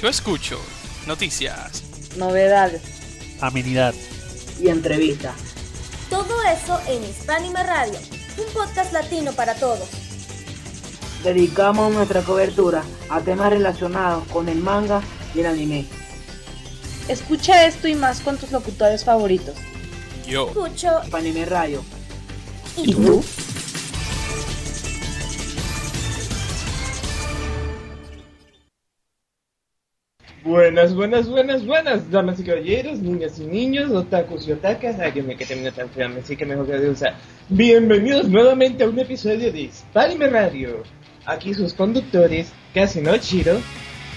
Yo escucho noticias, novedades, amenidad y entrevistas. Todo eso en Hispanime Radio, un podcast latino para todos. Dedicamos nuestra cobertura a temas relacionados con el manga y el anime. Escucha esto y más con tus locutores favoritos. yo, Escucho Hispanime Radio. y tú. Buenas, buenas, buenas, buenas, damas y caballeros, niñas y niños, otakus y otakas, ay, que me que termino tan fea, así que mejor que de usar. Bienvenidos nuevamente a un episodio de Hispanime Radio. Aquí sus conductores, Casino Chiro,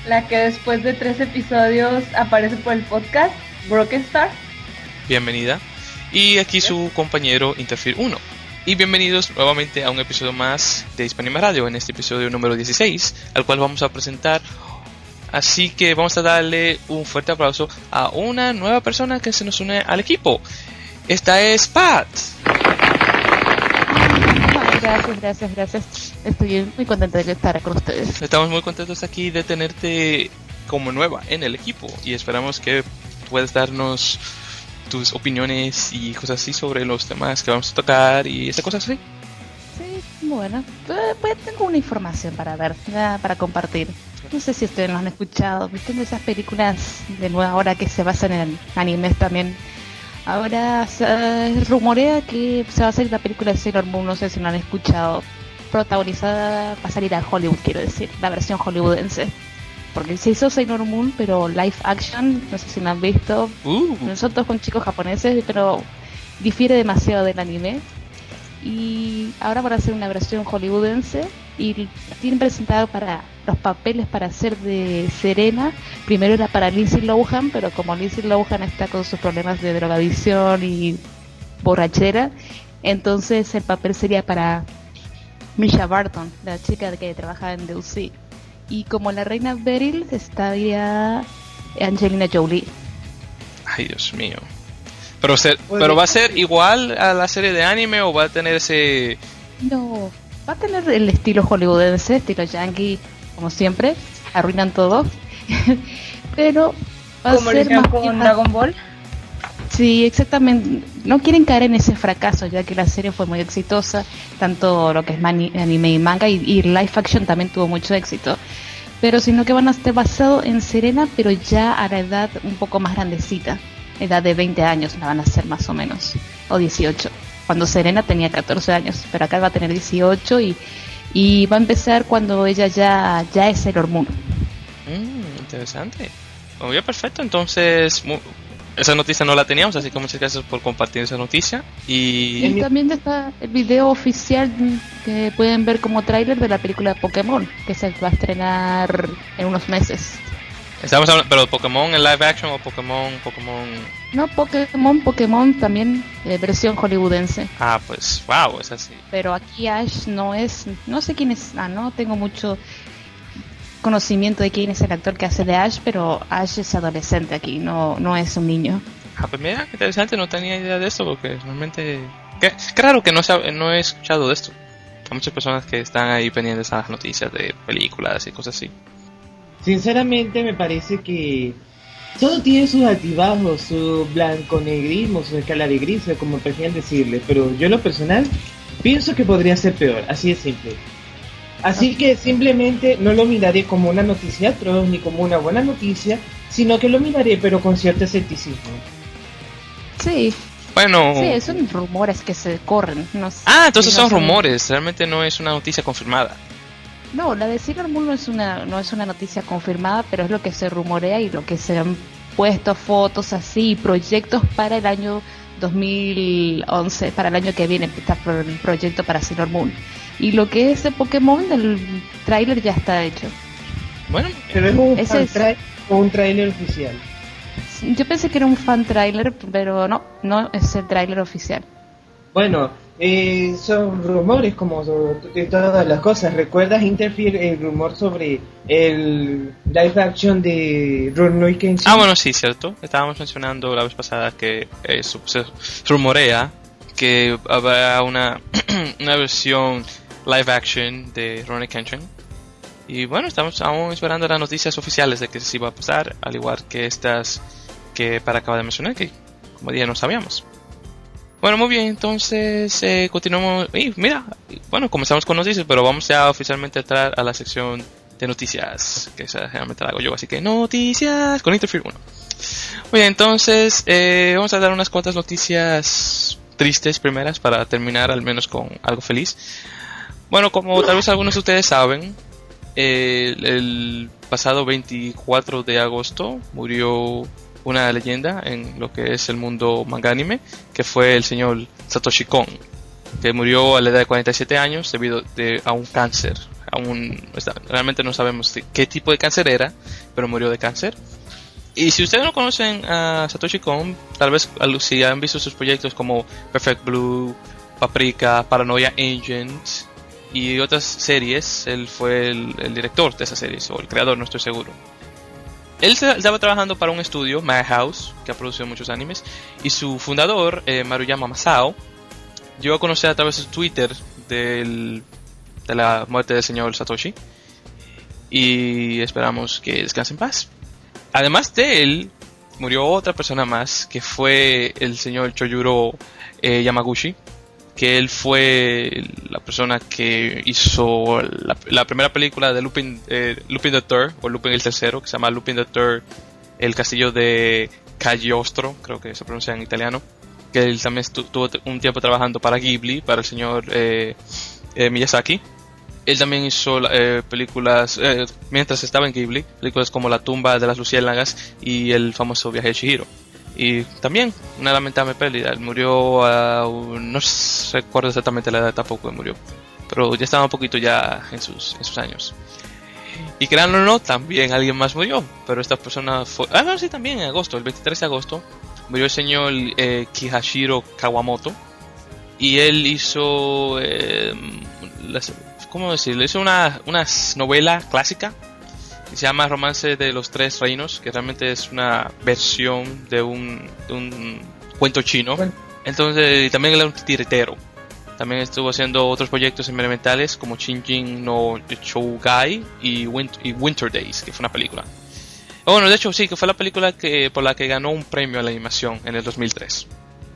la que después de tres episodios aparece por el podcast, Broken Star. bienvenida. Y aquí su compañero Interfere 1. Y bienvenidos nuevamente a un episodio más de Hispanima Radio, en este episodio número 16, al cual vamos a presentar. Así que vamos a darle un fuerte aplauso a una nueva persona que se nos une al equipo. Esta es Pat. Gracias, gracias, gracias. Estoy muy contenta de estar con ustedes. Estamos muy contentos aquí de tenerte como nueva en el equipo y esperamos que puedas darnos tus opiniones y cosas así sobre los temas que vamos a tocar y esas cosas así. Sí, bueno, eh, pues tengo una información para dar, para compartir. No sé si ustedes lo han escuchado, ¿viste? esas películas de nueva hora que se basan en animes también. Ahora se rumorea que se va a hacer la película de Sailor Moon, no sé si lo han escuchado, protagonizada, va a salir a Hollywood, quiero decir, la versión hollywoodense. Porque se hizo Sailor Moon, pero live action, no sé si lo han visto, Uh, nosotros con chicos japoneses, pero difiere demasiado del anime. Y ahora van a hacer una versión hollywoodense y tienen presentado para los papeles para hacer de Serena. Primero era para Lindsay Lohan, pero como Lindsay Lohan está con sus problemas de drogadicción y borrachera, entonces el papel sería para Misha Barton, la chica que trabaja en The Y como la reina Beryl estaría Angelina Jolie. ay Dios mío. Pero, ser- pero va a ser igual a la serie de anime o va a tener ese... No, va a tener el estilo hollywoodense, estilo yankee, como siempre, arruinan todo. Pero va a Como ser más con Dragon Ball. Sí, exactamente. No quieren caer en ese fracaso, ya que la serie fue muy exitosa, tanto lo que es mani- anime y manga, y, y live action también tuvo mucho éxito. Pero sino que van a estar basado en Serena, pero ya a la edad un poco más grandecita, edad de 20 años la van a hacer más o menos, o 18. Cuando Serena tenía 14 años, pero acá va a tener 18 y, y va a empezar cuando ella ya, ya es Sailor Moon. Mm, interesante. Muy bien, perfecto. Entonces, esa noticia no la teníamos, así que muchas gracias por compartir esa noticia. Y... Y también está el video oficial que pueden ver como tráiler de la película de Pokémon, que se va a estrenar en unos meses. Estamos hablando, pero Pokémon en live action o Pokémon, Pokémon... No Pokémon, Pokémon también eh, versión hollywoodense. Ah, pues, wow, es así. Pero aquí Ash no es, no sé quién es, ah, no tengo mucho conocimiento de quién es el actor que hace de Ash, pero Ash es adolescente aquí, no, no es un niño. Ah, pues mira, qué interesante, no tenía idea de esto porque normalmente... Qué, qué raro que no, sab- no he escuchado de esto. Hay muchas personas que están ahí pendientes a las noticias de películas y cosas así. Sinceramente me parece que todo tiene sus altibajos, su blanco-negrismo, su escala de grises, como prefieran decirle, pero yo en lo personal pienso que podría ser peor, así de simple. Así que simplemente no lo miraré como una noticia atroz ni como una buena noticia, sino que lo miraré pero con cierto escepticismo. Sí, Bueno... sí, son rumores que se corren. No sé, Ah, entonces no son rumores, realmente no es una noticia confirmada. No, la de Sailor Moon no es una no es una noticia confirmada, pero es lo que se rumorea y lo que se han puesto fotos así y proyectos para el año 2011, para el año que viene está el proyecto para Sailor Moon. Y lo que es de Pokémon, el tráiler ya está hecho. Bueno, Pero es un, fan es- un tráiler oficial. Yo pensé que era un fan tráiler, pero no, no es el tráiler oficial. Bueno, eh, son rumores como de todas las cosas. ¿Recuerdas Interfere el rumor sobre el live action de Rurouni Kenshin? Ah, bueno, sí, cierto. Estábamos mencionando la vez pasada que eh, se rumorea que habrá una, una versión live action de Ronnie Kenshin. Y bueno, estamos aún esperando las noticias oficiales de que se iba a pasar, al igual que estas que para acaba de mencionar, que como día no sabíamos. Bueno, muy bien, entonces eh, continuamos. Y mira, bueno, comenzamos con noticias, pero vamos ya oficialmente a entrar a la sección de noticias, que esa generalmente la hago yo, así que noticias con Interfere 1. Muy bien, entonces eh, vamos a dar unas cuantas noticias tristes primeras para terminar al menos con algo feliz. Bueno, como tal vez algunos de ustedes saben, el pasado 24 de agosto murió una leyenda en lo que es el mundo manga anime, que fue el señor Satoshi Kon, que murió a la edad de 47 años debido a un cáncer. Aún, realmente no sabemos qué tipo de cáncer era, pero murió de cáncer. Y si ustedes no conocen a Satoshi Kon, tal vez si han visto sus proyectos como Perfect Blue, Paprika, Paranoia Agent y otras series, él fue el director de esas series, o el creador, no estoy seguro. Él estaba trabajando para un estudio, Madhouse, que ha producido muchos animes, y su fundador, eh, Maruyama Masao, llegó a conocer a través de Twitter de la muerte del señor Satoshi. Y esperamos que descanse en paz. Además de él, murió otra persona más, que fue el señor Choyuro eh, Yamaguchi, que él fue la persona que hizo la, primera película de Lupin, eh, Lupin the Third, o Lupin el tercero, que se llama Lupin the Third, el castillo de Cagliostro, creo que se pronuncia en italiano, que él también estuvo un tiempo trabajando para Ghibli, para el señor eh, eh, Miyazaki. Él también hizo películas, mientras estaba en Ghibli, películas como La tumba de las luciérnagas y el famoso viaje de Chihiro. Y también una lamentable pérdida. murió a. no recuerdo exactamente la edad tampoco que murió. Pero ya estaba un poquito ya en sus, en sus años. Y créanlo o no, también alguien más murió. Pero esta persona fue. Ah, no, sí, también en agosto, el 23 de agosto. Murió el señor eh, Kihashiro Kawamoto. Y él hizo. Eh, ¿Cómo decirlo? Hizo una, una novela clásica se llama Romance de los Tres Reinos, que realmente es una versión de un, cuento chino. Entonces, también él era un tiritero. También estuvo haciendo otros proyectos experimentales como Jin no Chougai y, y Winter Days, que fue una película. Bueno, de hecho sí, que fue la película que, por la que ganó un premio a la animación en el 2003.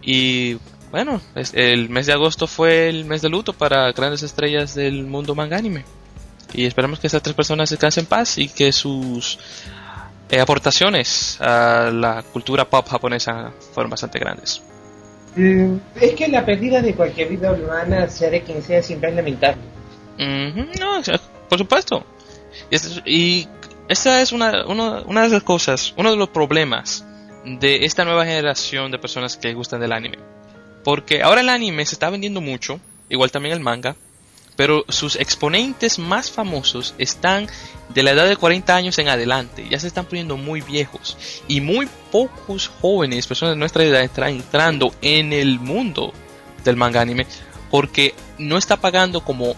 Y bueno, el mes de agosto fue el mes de luto para grandes estrellas del mundo manga anime. Y esperamos que estas tres personas descansen en paz y que sus eh, aportaciones a la cultura pop japonesa fueron bastante grandes. Mm, es que la pérdida de cualquier vida humana, sea de quien sea, siempre es lamentable. no, por supuesto. Y, esta es una, una de las cosas, uno de los problemas de esta nueva generación de personas que gustan del anime. Porque ahora el anime se está vendiendo mucho, igual también el manga, pero sus exponentes más famosos están de la edad de 40 años en adelante, ya se están poniendo muy viejos y muy pocos jóvenes, personas de nuestra edad, están entrando en el mundo del manga anime porque no está pagando como,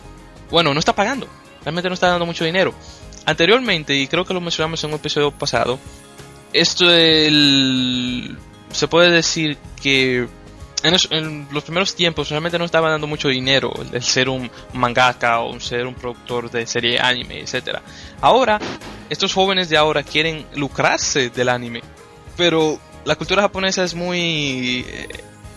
bueno, no está pagando, realmente no está dando mucho dinero. Anteriormente, y creo que lo mencionamos en un episodio pasado, esto se puede decir que en los, primeros tiempos realmente no estaba dando mucho dinero el, ser un mangaka o ser un productor de serie anime, etcétera. Ahora, estos jóvenes de ahora quieren lucrarse del anime, pero la cultura japonesa es muy eh,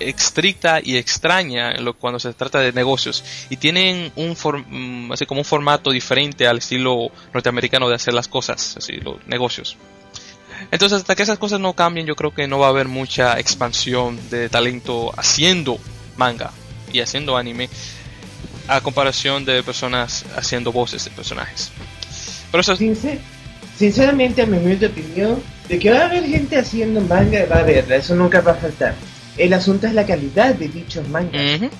estricta y extraña cuando se trata de negocios y tienen un mm, así como un formato diferente al estilo norteamericano de hacer las cosas, así los negocios. Entonces, hasta que esas cosas no cambien, yo creo que no va a haber mucha expansión de talento haciendo manga y haciendo anime a comparación de personas haciendo voces de personajes. Pero eso sinceramente, a mi humilde opinión, de que va a haber gente haciendo manga, va a haber, eso nunca va a faltar. El asunto es la calidad de dichos mangas.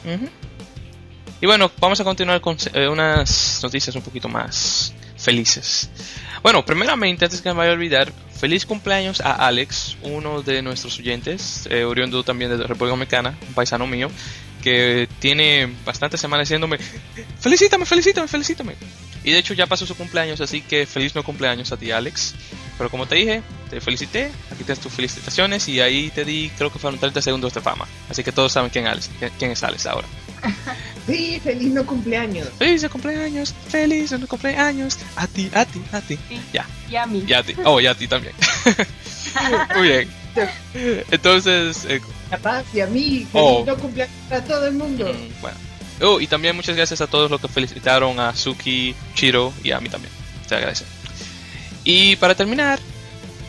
Y bueno, vamos a continuar con eh, unas noticias un poquito más felices. Bueno, primeramente, antes que me vaya a olvidar, feliz cumpleaños a Alex, uno de nuestros oyentes, eh, oriundo también de República Dominicana, un paisano mío, que tiene bastantes semanas diciéndome, felicítame, felicítame, felicítame. Y de hecho ya pasó su cumpleaños, así que feliz no cumpleaños a ti, Alex. Pero como te dije, te felicité, aquí tienes tus felicitaciones y ahí te di, creo que fueron 30 segundos de fama. Así que todos saben quién, Alex, quién es Alex ahora. Sí, feliz no cumpleaños. Feliz cumpleaños, feliz no cumpleaños. A ti, a ti, a ti. Ya. Y a mí. Y a ti. Oh, y a ti también. Muy bien. Entonces, eh, A paz y a mí, feliz Oh. no cumpleaños para todo el mundo. mm, bueno. Oh, y también muchas gracias a todos los que felicitaron a Suki, Chiro y a mí también. Se agradece. Y para terminar,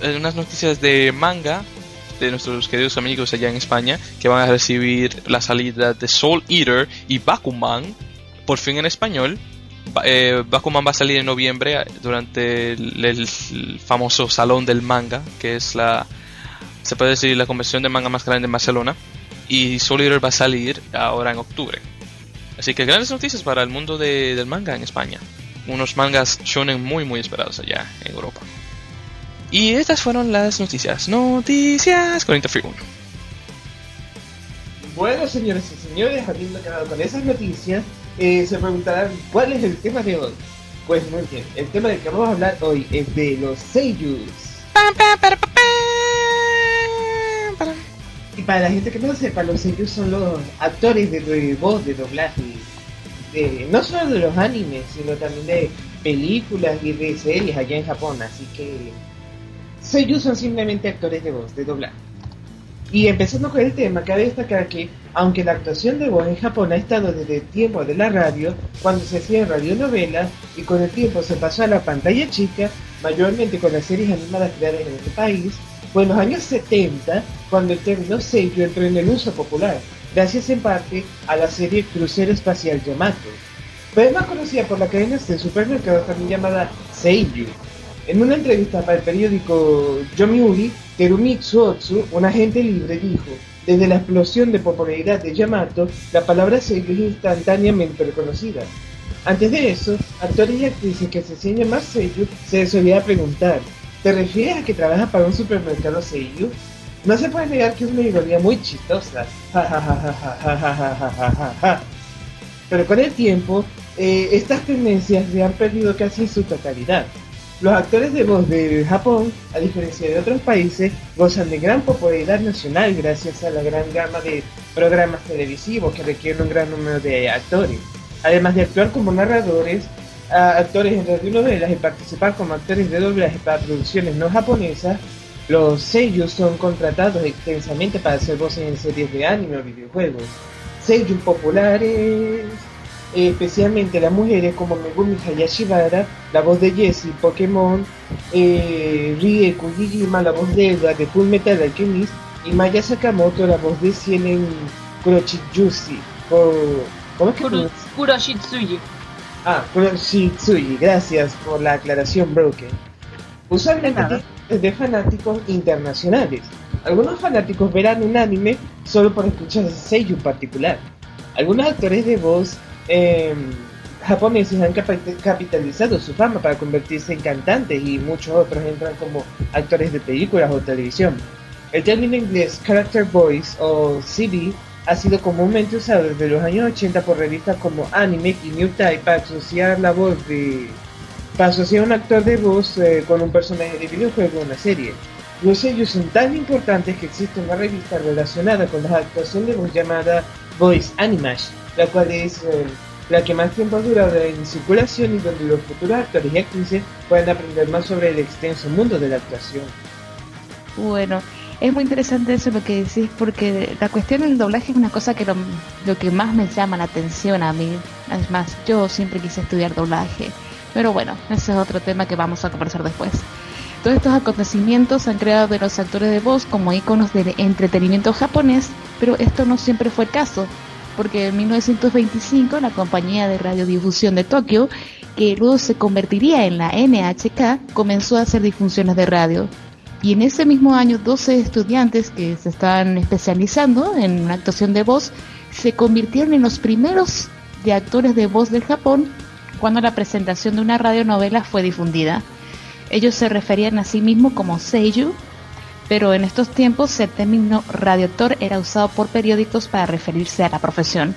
eh, unas noticias de manga de nuestros queridos amigos allá en España que van a recibir la salida de Soul Eater y Bakuman por fin en español. Eh, Bakuman va a salir en noviembre eh, durante el, el famoso Salón del Manga, que es la, se puede decir, la convención de manga más grande en Barcelona. Y Soul Eater va a salir ahora en octubre. Así que grandes noticias para el mundo de- del manga en España. Unos mangas shonen muy muy esperados allá en Europa. Y estas fueron las noticias. Noticias con Interfere 1. Bueno, señores y señores, habiendo acabado con esas noticias, eh, se preguntarán cuál es el tema de hoy. Pues muy bien, el tema del que vamos a hablar hoy es de los seiyus. Y para la gente que no lo sepa, los seiyus son los actores de, de voz de doblaje, de, no solo de los animes, sino también de películas y de series allá en Japón. Así que seiyus son simplemente actores de voz, de doblaje. Y empezando con el tema, cabe destacar que, aunque la actuación de voz en Japón ha estado desde el tiempo de la radio, cuando se hacían radionovelas y con el tiempo se pasó a la pantalla chica, mayormente con las series animadas creadas en este país, fue en los años 70 cuando el término seiyuu entró en el uso popular, gracias en parte a la serie Crucero Espacial Yamato. Fue más conocida por la cadena de supermercados también llamada Seiyuu. En una entrevista para el periódico Yomiuri, Terumitsu Otsu, un agente libre, dijo: Desde la explosión de popularidad de Yamato, la palabra se es instantáneamente reconocida. Antes de eso, actores y actrices que se enseñan más sello se les solía preguntar: ¿Te refieres a que trabajas para un supermercado sello? No se puede negar que es una ironía muy chistosa. Pero con el tiempo, estas tendencias se han perdido casi en su totalidad. Los actores de voz de Japón, a diferencia de otros países, gozan de gran popularidad nacional gracias a la gran gama de programas televisivos que requieren un gran número de actores. Además de actuar como narradores, actores en radionovelas y participar como actores de doblaje para producciones no japonesas, los seiyuu son contratados extensamente para hacer voces en series de anime o videojuegos. Seiyuu populares, especialmente las mujeres como Megumi Hayashibara, la voz de Jessie, Pokémon, eh, Rie Kujijima, la voz de Edward de Full Metal Alchemist, y Maya Sakamoto, la voz de Ciel en Kurochitsuji. ¿Cómo es que Kuro? Kuroshitsuji. Ah, Kuroshitsuji, gracias por la aclaración, Broken. Usualmente De de fanáticos internacionales. Algunos fanáticos verán un anime solo por escuchar ese sello en particular. Algunos actores de voz eh, japoneses han capitalizado su fama para convertirse en cantantes y muchos otros entran como actores de películas o televisión. El término inglés Character Voice o CB ha sido comúnmente usado desde los años 80 por revistas como Anime y New Type para asociar la voz de para asociar un actor de voz eh, con un personaje de videojuego o una serie. Los sellos son tan importantes que existe una revista relacionada con la actuación de voz llamada Voice Animash, la cual es eh, la que más tiempo ha durado en circulación y donde los futuros actores y actrices pueden aprender más sobre el extenso mundo de la actuación. Bueno, es muy interesante eso lo que decís porque la cuestión del doblaje es una cosa que lo, que más me llama la atención a mí. Además, yo siempre quise estudiar doblaje. Pero bueno, ese es otro tema que vamos a conversar después. Todos estos acontecimientos han creado de los actores de voz como íconos del entretenimiento japonés, pero esto no siempre fue el caso, porque en 1925 la compañía de radiodifusión de Tokio, que luego se convertiría en la NHK, comenzó a hacer difusiones de radio. Y en ese mismo año, 12 estudiantes que se estaban especializando en actuación de voz se convirtieron en los primeros de actores de voz del Japón cuando la presentación de una radionovela fue difundida. Ellos se referían a sí mismos como Seiyu, pero en estos tiempos el término radioactor era usado por periódicos para referirse a la profesión.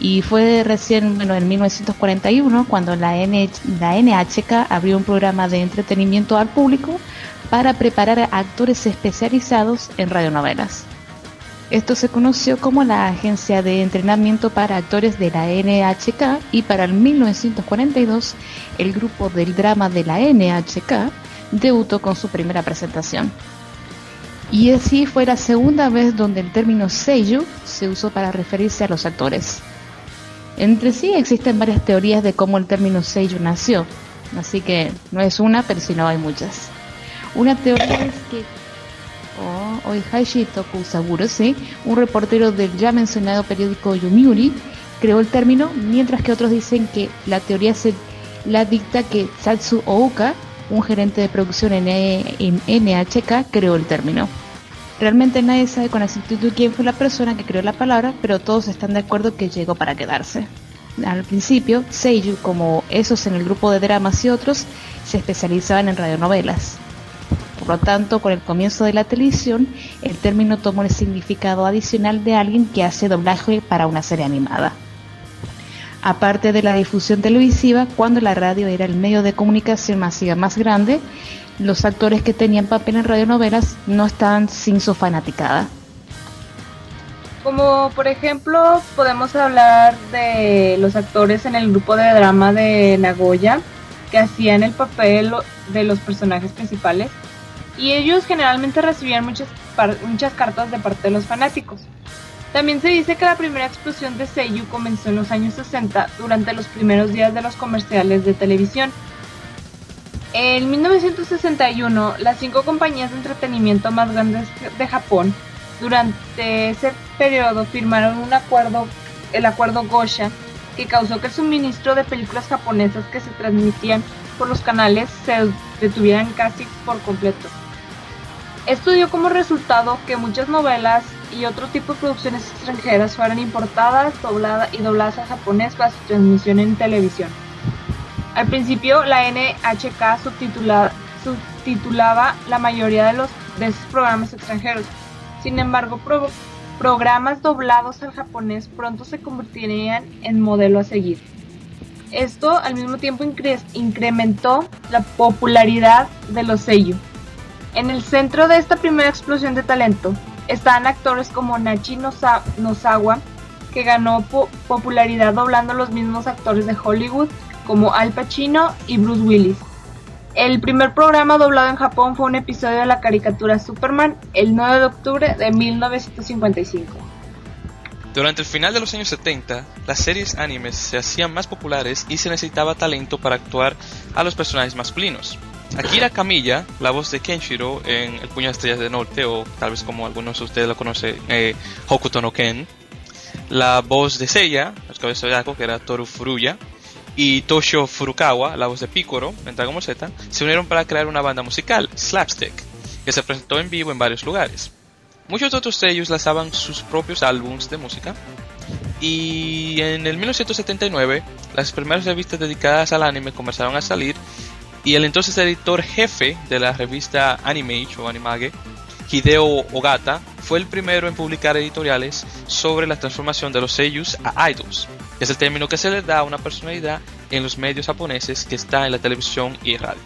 Y fue recién, bueno, en 1941 cuando la NHK abrió un programa de entretenimiento al público para preparar a actores especializados en radionovelas. Esto se conoció como la Agencia de Entrenamiento para Actores de la NHK y para el 1942 el grupo del drama de la NHK debutó con su primera presentación. Y así fue la segunda vez donde el término Seiyu se usó para referirse a los actores. Entre sí existen varias teorías de cómo el término Seiyu nació, así que no es una, pero si no hay muchas. Una teoría es que oh, Oihaishi Tokusaburo, un reportero del ya mencionado periódico Yomiuri, creó el término, mientras que otros dicen que la teoría se la dicta que Satsu Ouka, un gerente de producción en, en NHK, creó el término. Realmente nadie sabe con exactitud quién fue la persona que creó la palabra, pero todos están de acuerdo que llegó para quedarse. Al principio, Seiyu, como esos en el grupo de dramas y otros, se especializaban en radionovelas. Por lo tanto, con el comienzo de la televisión, el término tomó el significado adicional de alguien que hace doblaje para una serie animada. Aparte de la difusión televisiva, cuando la radio era el medio de comunicación masiva más grande, los actores que tenían papel en radionovelas no estaban sin su fanaticada. Como por ejemplo podemos hablar de los actores en el grupo de drama de Nagoya que hacían el papel de los personajes principales y ellos generalmente recibían muchas, muchas cartas de parte de los fanáticos. También se dice que la primera explosión de Seiyu comenzó en los años 60 durante los primeros días de los comerciales de televisión. En 1961, las cinco compañías de entretenimiento más grandes de Japón durante ese periodo firmaron un acuerdo, el acuerdo Gosha, que causó que el suministro de películas japonesas que se transmitían por los canales se detuvieran casi por completo. Esto dio como resultado que muchas novelas y otro tipo de producciones extranjeras fueran importadas dobladas y dobladas a japonés para su transmisión en televisión. Al principio, la NHK subtitulaba la mayoría de, los, de programas extranjeros. Sin embargo, programas doblados al japonés pronto se convertirían en modelo a seguir. Esto al mismo tiempo incrementó la popularidad de los seiyuu. En el centro de esta primera explosión de talento están actores como Nachi Nozawa, que ganó popularidad doblando los mismos actores de Hollywood como Al Pacino y Bruce Willis. El primer programa doblado en Japón fue un episodio de la caricatura Superman el 9 de octubre de 1955. Durante el final de los años 70, las series animes se hacían más populares y se necesitaba talento para actuar a los personajes masculinos. Akira Kamiya, la voz de Kenshiro en El Puño de Estrellas del Norte, o tal vez como algunos de ustedes lo conocen, eh, Hokuto no Ken. La voz de Seiya, el cabeza de Yako, que era Toru Furuya. Y Toshio Furukawa, la voz de Piccolo, en Dragon Z, se unieron para crear una banda musical, Slapstick, que se presentó en vivo en varios lugares. Muchos otros sellos lanzaban sus propios álbumes de música. Y en el 1979, las primeras revistas dedicadas al anime comenzaron a salir y el entonces editor jefe de la revista Animage o Animage, Hideo Ogata, fue el primero en publicar editoriales sobre la transformación de los seiyus a idols. Es el término que se le da a una personalidad en los medios japoneses que está en la televisión y radio.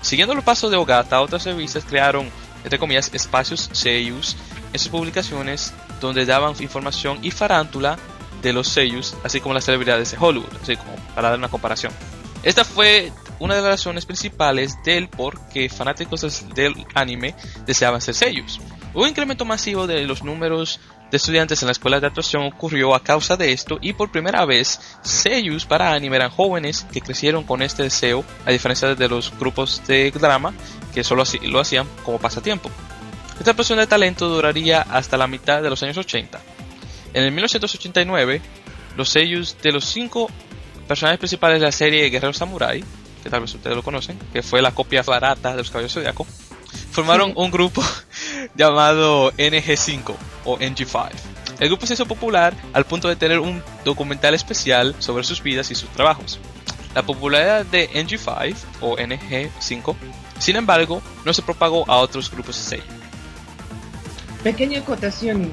Siguiendo los pasos de Ogata, otras revistas crearon, entre comillas, espacios seiyus en sus publicaciones donde daban información y farántula de los seiyus, así como las celebridades de Hollywood, así como para dar una comparación. Esta fue una de las razones principales del por qué fanáticos del anime deseaban ser sellos. Un incremento masivo de los números de estudiantes en la escuela de actuación ocurrió a causa de esto y por primera vez sellos para anime eran jóvenes que crecieron con este deseo a diferencia de los grupos de drama que solo lo hacían como pasatiempo. Esta explosión de talento duraría hasta la mitad de los años 80. En el 1989, los sellos de los cinco personajes principales de la serie Guerrero Samurai que tal vez ustedes lo conocen, que fue la copia barata de los Caballeros Zodiaco, formaron un grupo llamado NG5 o NG5. El grupo se hizo popular al punto de tener un documental especial sobre sus vidas y sus trabajos. La popularidad de NG5 o NG5, sin embargo, no se propagó a otros grupos de sello. Pequeña acotación,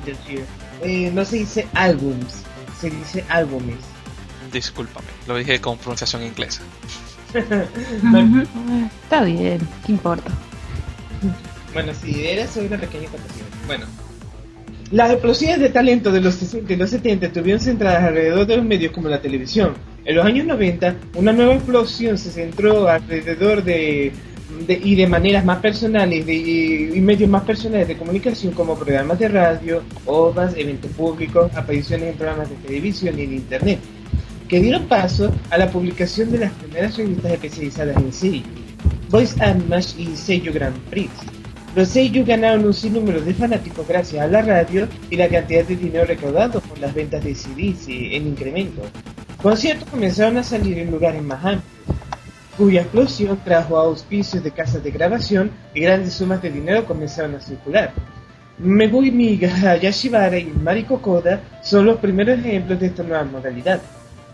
eh, no se dice álbums, se dice álbumes. Discúlpame, lo dije con pronunciación inglesa. Está bien, ¿qué importa? Bueno, si era soy una pequeña acotación. Bueno, Las explosiones de talento de los 60 y los 70 tuvieron centradas alrededor de los medios como la televisión. En los años 90, una nueva explosión se centró alrededor de, y de maneras más personales y, medios más personales de comunicación como programas de radio, ovas, eventos públicos, apariciones en programas de televisión y en internet, que dieron paso a la publicación de las primeras revistas especializadas en sí, Voice and y Seiyu Grand Prix. Los Seiyu ganaron un sinnúmero de fanáticos gracias a la radio y la cantidad de dinero recaudado por las ventas de CDs en incremento. Conciertos comenzaron a salir en lugares más amplios, cuya explosión trajo auspicios de casas de grabación y grandes sumas de dinero comenzaron a circular. Megumi Yashibara y Mariko Koda son los primeros ejemplos de esta nueva modalidad.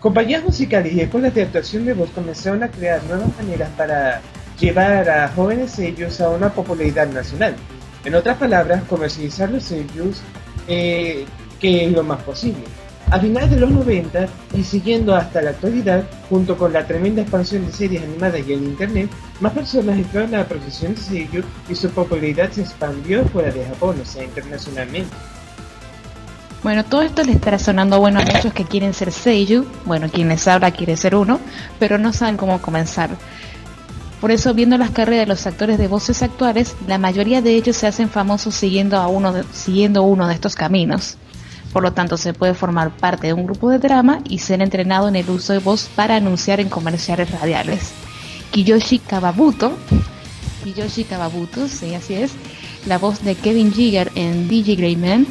Compañías musicales y escuelas de actuación de voz comenzaron a crear nuevas maneras para llevar a jóvenes sellos a una popularidad nacional. En otras palabras, comercializar los sellos eh, que es lo más posible. A finales de los 90 y siguiendo hasta la actualidad, junto con la tremenda expansión de series animadas y el Internet, más personas entraron a la profesión de sello y su popularidad se expandió fuera de Japón, o sea, internacionalmente. Bueno, todo esto le estará sonando bueno a muchos que quieren ser Seiyu, bueno, quienes habla quiere ser uno, pero no saben cómo comenzar. Por eso, viendo las carreras de los actores de voces actuales, la mayoría de ellos se hacen famosos siguiendo, a uno siguiendo uno de estos caminos. Por lo tanto, se puede formar parte de un grupo de drama y ser entrenado en el uso de voz para anunciar en comerciales radiales. Kiyoshi Kawabuto, Kiyoshi Kawabuto, sí, así es, la voz de Kevin Jigger en DJ Greyman,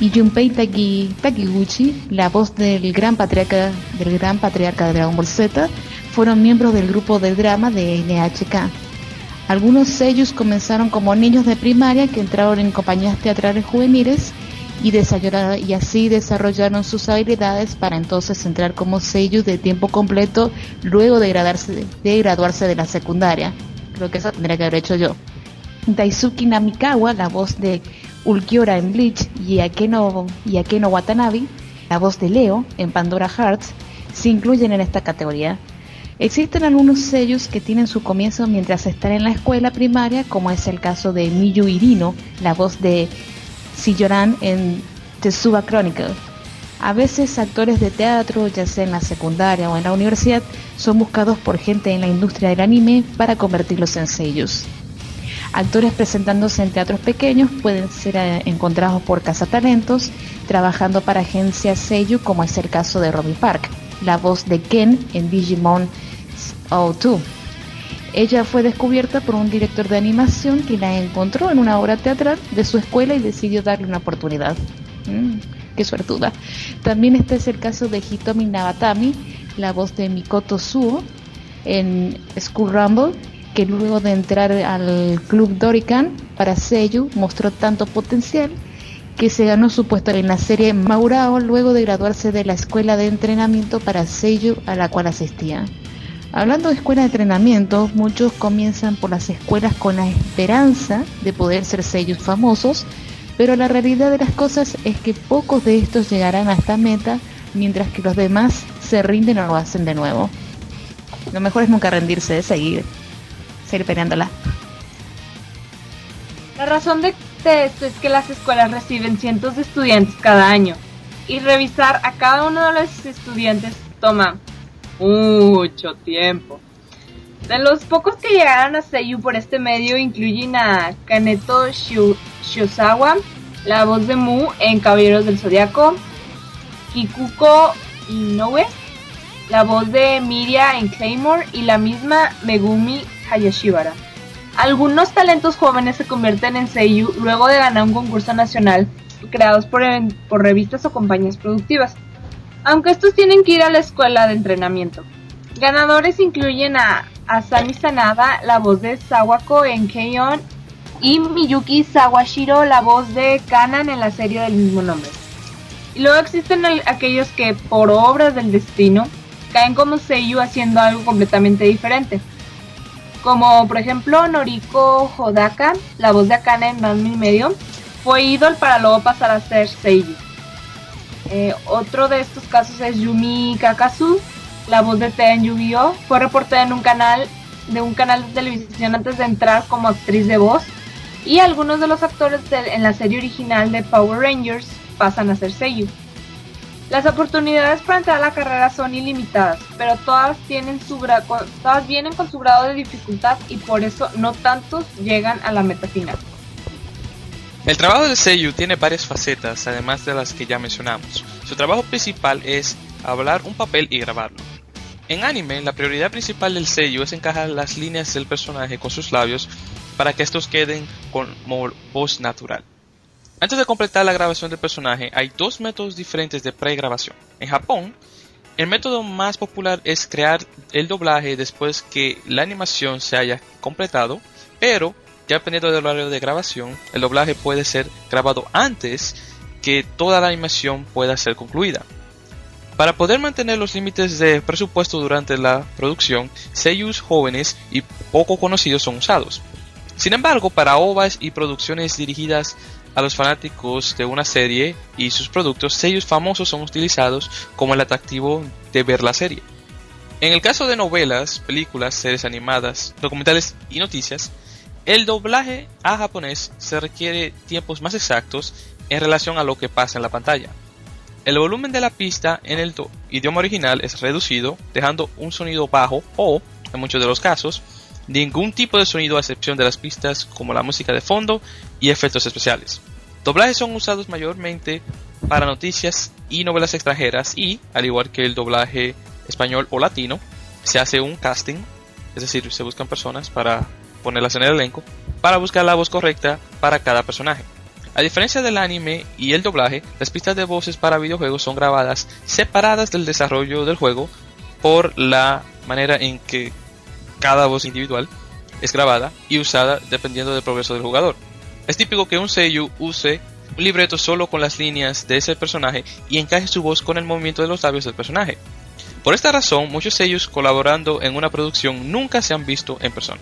y Junpei Taki, Takiguchi, la voz del gran patriarca del gran patriarca de Dragon Ball Z, fueron miembros del grupo de drama de NHK. Algunos sellos comenzaron como niños de primaria que entraron en compañías teatrales juveniles y, así desarrollaron sus habilidades para entonces entrar como sellos de tiempo completo luego de graduarse, de graduarse de la secundaria. Creo que eso tendría que haber hecho yo. Daisuki Namikawa, la voz de Ulquiora en Bleach, y Akeno, y Akeno Watanabe, la voz de Leo en Pandora Hearts, se incluyen en esta categoría. Existen algunos sellos que tienen su comienzo mientras están en la escuela primaria, como es el caso de Miyu Irino, la voz de si lloran en Tetsuba Chronicle. A veces actores de teatro, ya sea en la secundaria o en la universidad, son buscados por gente en la industria del anime para convertirlos en sellos. Actores presentándose en teatros pequeños pueden ser eh, encontrados por cazatalentos, trabajando para agencias sello como es el caso de Robbie Park, la voz de Ken en Digimon O2. Ella fue descubierta por un director de animación que la encontró en una obra teatral de su escuela y decidió darle una oportunidad. Mm, qué suertuda. También este es el caso de Hitomi Nabatami, la voz de Mikoto Suo en School Rumble, que luego de entrar al club Dorican para Seiyu mostró tanto potencial que se ganó su puesto en la serie Maurao luego de graduarse de la escuela de entrenamiento para Seiyu a la cual asistía. Hablando de escuela de entrenamiento, muchos comienzan por las escuelas con la esperanza de poder ser sellos famosos, pero la realidad de las cosas es que pocos de estos llegarán a esta meta, mientras que los demás se rinden o lo hacen de nuevo. Lo mejor es nunca rendirse, es seguir, seguir peleándola. La razón de esto es que las escuelas reciben cientos de estudiantes cada año y revisar a cada uno de los estudiantes toma mucho tiempo. De los pocos que llegaron a Seiyu por este medio incluyen a Kaneto Shosawa, la voz de Mu en Caballeros del Zodiaco, Kikuko Inoue, la voz de Miria en Claymore y la misma Megumi Hayashibara. Algunos talentos jóvenes se convierten en Seiyu luego de ganar un concurso nacional creados por, revistas o compañías productivas aunque estos tienen que ir a la escuela de entrenamiento. Ganadores incluyen a Asami Sanada, la voz de Sawako en Keion, y Miyuki Sawashiro, la voz de Kanan en la serie del mismo nombre. Y luego existen aquellos que, por obras del destino, caen como Seiyu haciendo algo completamente diferente. Como por ejemplo Noriko Hodaka, la voz de Akane en Ranma y medio, fue idol para luego pasar a ser Seiyu. Eh, otro de estos casos es Yumi Kakazu, la voz de Ten Yu-Gi-Oh! Fue reportada en un canal de un canal de televisión antes de entrar como actriz de voz. Y algunos de los actores en la serie original de Power Rangers pasan a ser seiyuu. Las oportunidades para entrar a la carrera son ilimitadas, pero todas, tienen su todas vienen con su grado de dificultad y por eso no tantos llegan a la meta final. El trabajo de Seiyu tiene varias facetas, además de las que ya mencionamos. Su trabajo principal es hablar un papel y grabarlo. En anime, la prioridad principal del Seiyu es encajar las líneas del personaje con sus labios para que estos queden con voz natural. Antes de completar la grabación del personaje, hay dos métodos diferentes de pregrabación. En Japón, el método más popular es crear el doblaje después que la animación se haya completado, pero ya dependiendo del horario de grabación, el doblaje puede ser grabado antes que toda la animación pueda ser concluida. Para poder mantener los límites de presupuesto durante la producción, seiyus jóvenes y poco conocidos son usados. Sin embargo, para ovas y producciones dirigidas a los fanáticos de una serie y sus productos, sellos famosos son utilizados como el atractivo de ver la serie. En el caso de novelas, películas, series animadas, documentales y noticias, el doblaje a japonés se requiere tiempos más exactos en relación a lo que pasa en la pantalla. El volumen de la pista en el idioma original es reducido, dejando un sonido bajo o, en muchos de los casos, ningún tipo de sonido a excepción de las pistas como la música de fondo y efectos especiales. Doblajes son usados mayormente para noticias y novelas extranjeras y, al igual que el doblaje español o latino, se hace un casting, es decir, se buscan personas para ponerlas en el elenco, para buscar la voz correcta para cada personaje. A diferencia del anime y el doblaje, las pistas de voces para videojuegos son grabadas separadas del desarrollo del juego por la manera en que cada voz individual es grabada y usada dependiendo del progreso del jugador. Es típico que un seiyuu use un libreto solo con las líneas de ese personaje y encaje su voz con el movimiento de los labios del personaje. Por esta razón, muchos sellos colaborando en una producción nunca se han visto en persona.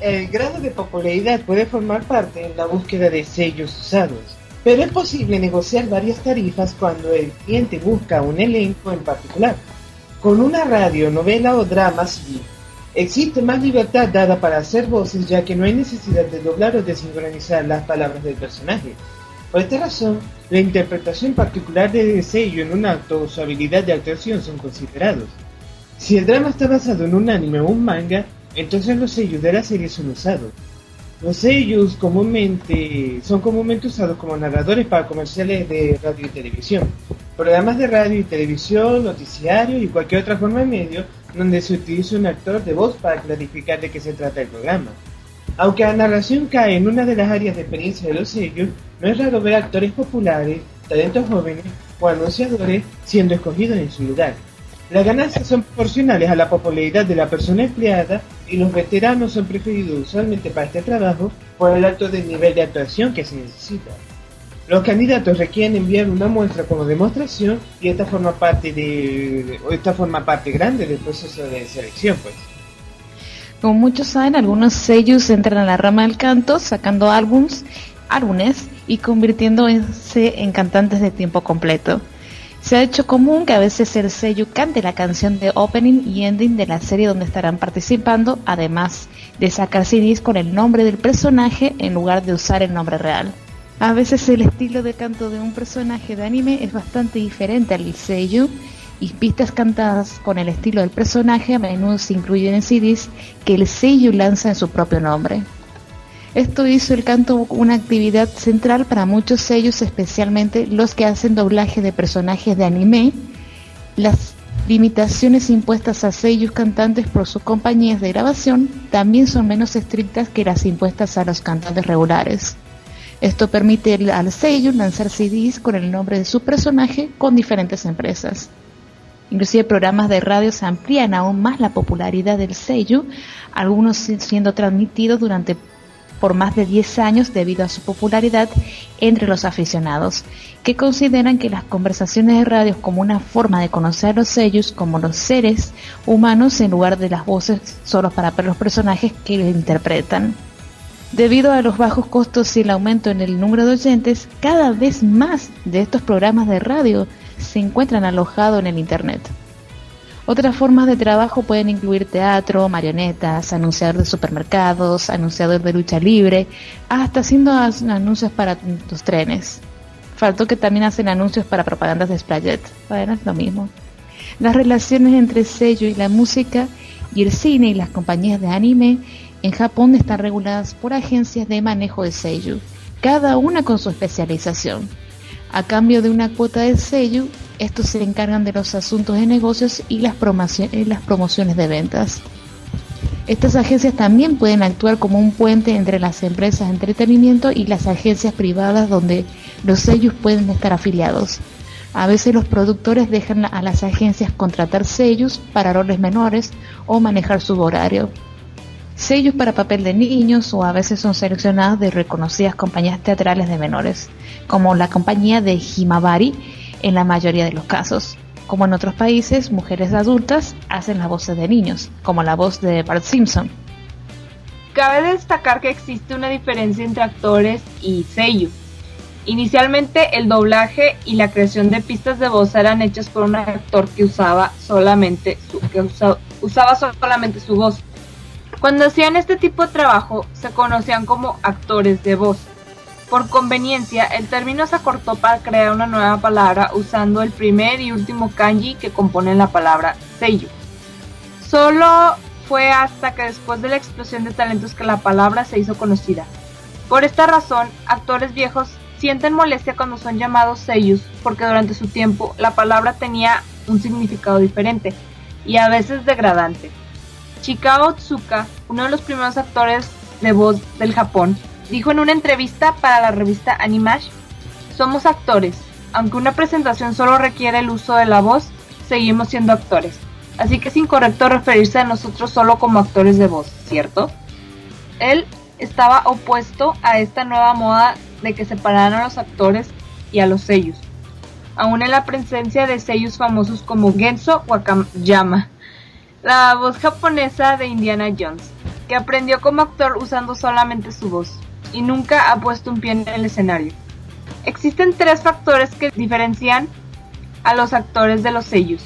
El grado de popularidad puede formar parte en la búsqueda de sellos usados, pero es posible negociar varias tarifas cuando el cliente busca un elenco en particular. Con una radio, novela o drama Existe más libertad dada para hacer voces ya que no hay necesidad de doblar o de sincronizar las palabras del personaje. Por esta razón, la interpretación particular de sello en un acto o su habilidad de actuación son considerados. Si el drama está basado en un anime o un manga, entonces los sellos de la serie son usados. Los sellos comúnmente son comúnmente usados como narradores para comerciales de radio y televisión, programas de radio y televisión, noticiarios y cualquier otra forma de medio donde se utiliza un actor de voz para clarificar de qué se trata el programa. Aunque la narración cae en una de las áreas de experiencia de los sellos, no es raro ver actores populares, talentos jóvenes o anunciadores siendo escogidos en su lugar. Las ganancias son proporcionales a la popularidad de la persona empleada y los veteranos son preferidos usualmente para este trabajo por el alto nivel de actuación que se necesita. Los candidatos requieren enviar una muestra como demostración y esta forma parte de esta forma parte grande del proceso de selección, pues. Como muchos saben, algunos sellos entran a la rama del canto sacando álbums, álbumes y convirtiéndose en cantantes de tiempo completo. Se ha hecho común que a veces el sello cante la canción de opening y ending de la serie donde estarán participando, además de sacar CDs con el nombre del personaje en lugar de usar el nombre real. A veces el estilo de canto de un personaje de anime es bastante diferente al sello y pistas cantadas con el estilo del personaje a menudo se incluyen en CDs que el sello lanza en su propio nombre. Esto hizo el canto una actividad central para muchos sellos, especialmente los que hacen doblaje de personajes de anime. Las limitaciones impuestas a sellos cantantes por sus compañías de grabación también son menos estrictas que las impuestas a los cantantes regulares. Esto permite al sello lanzar CDs con el nombre de su personaje con diferentes empresas. Inclusive programas de radio se amplían aún más la popularidad del sello, algunos siendo transmitidos durante por más de 10 años debido a su popularidad entre los aficionados, que consideran que las conversaciones de radio como una forma de conocer a los sellos como los seres humanos en lugar de las voces solo para los personajes que los interpretan. Debido a los bajos costos y el aumento en el número de oyentes, cada vez más de estos programas de radio se encuentran alojados en el Internet. Otras formas de trabajo pueden incluir teatro, marionetas, anunciador de supermercados, anunciador de lucha libre, hasta haciendo anuncios para los trenes. Faltó que también hacen anuncios para propagandas de Sprayet. Bueno, es lo mismo. Las relaciones entre sello y la música y el cine y las compañías de anime en Japón están reguladas por agencias de manejo de sello, cada una con su especialización. A cambio de una cuota de sello, estos se encargan de los asuntos de negocios y las, promociones de ventas. Estas agencias también pueden actuar como un puente entre las empresas de entretenimiento y las agencias privadas donde los sellos pueden estar afiliados. A veces los productores dejan a las agencias contratar sellos para roles menores o manejar su horario. Sellos para papel de niños o a veces son seleccionados de reconocidas compañías teatrales de menores, como la compañía de Himabari en la mayoría de los casos. Como en otros países, mujeres adultas hacen las voces de niños, como la voz de Bart Simpson. Cabe destacar que existe una diferencia entre actores y sello. Inicialmente el doblaje y la creación de pistas de voz eran hechas por un actor que usaba solamente su, que usaba solamente su voz. Cuando hacían este tipo de trabajo se conocían como actores de voz. Por conveniencia, el término se acortó para crear una nueva palabra usando el primer y último kanji que componen la palabra seiyu. Solo fue hasta que después de la explosión de talentos que la palabra se hizo conocida. Por esta razón, actores viejos sienten molestia cuando son llamados seiyus porque durante su tiempo la palabra tenía un significado diferente y a veces degradante. Chikao Tsuka, uno de los primeros actores de voz del Japón, dijo en una entrevista para la revista Animash, somos actores, aunque una presentación solo requiere el uso de la voz, seguimos siendo actores. Así que es incorrecto referirse a nosotros solo como actores de voz, ¿cierto? Él estaba opuesto a esta nueva moda de que separaran a los actores y a los sellos, aún en la presencia de sellos famosos como Genso Wakayama, la voz japonesa de Indiana Jones, que aprendió como actor usando solamente su voz y nunca ha puesto un pie en el escenario. Existen tres factores que diferencian a los actores de los sellos.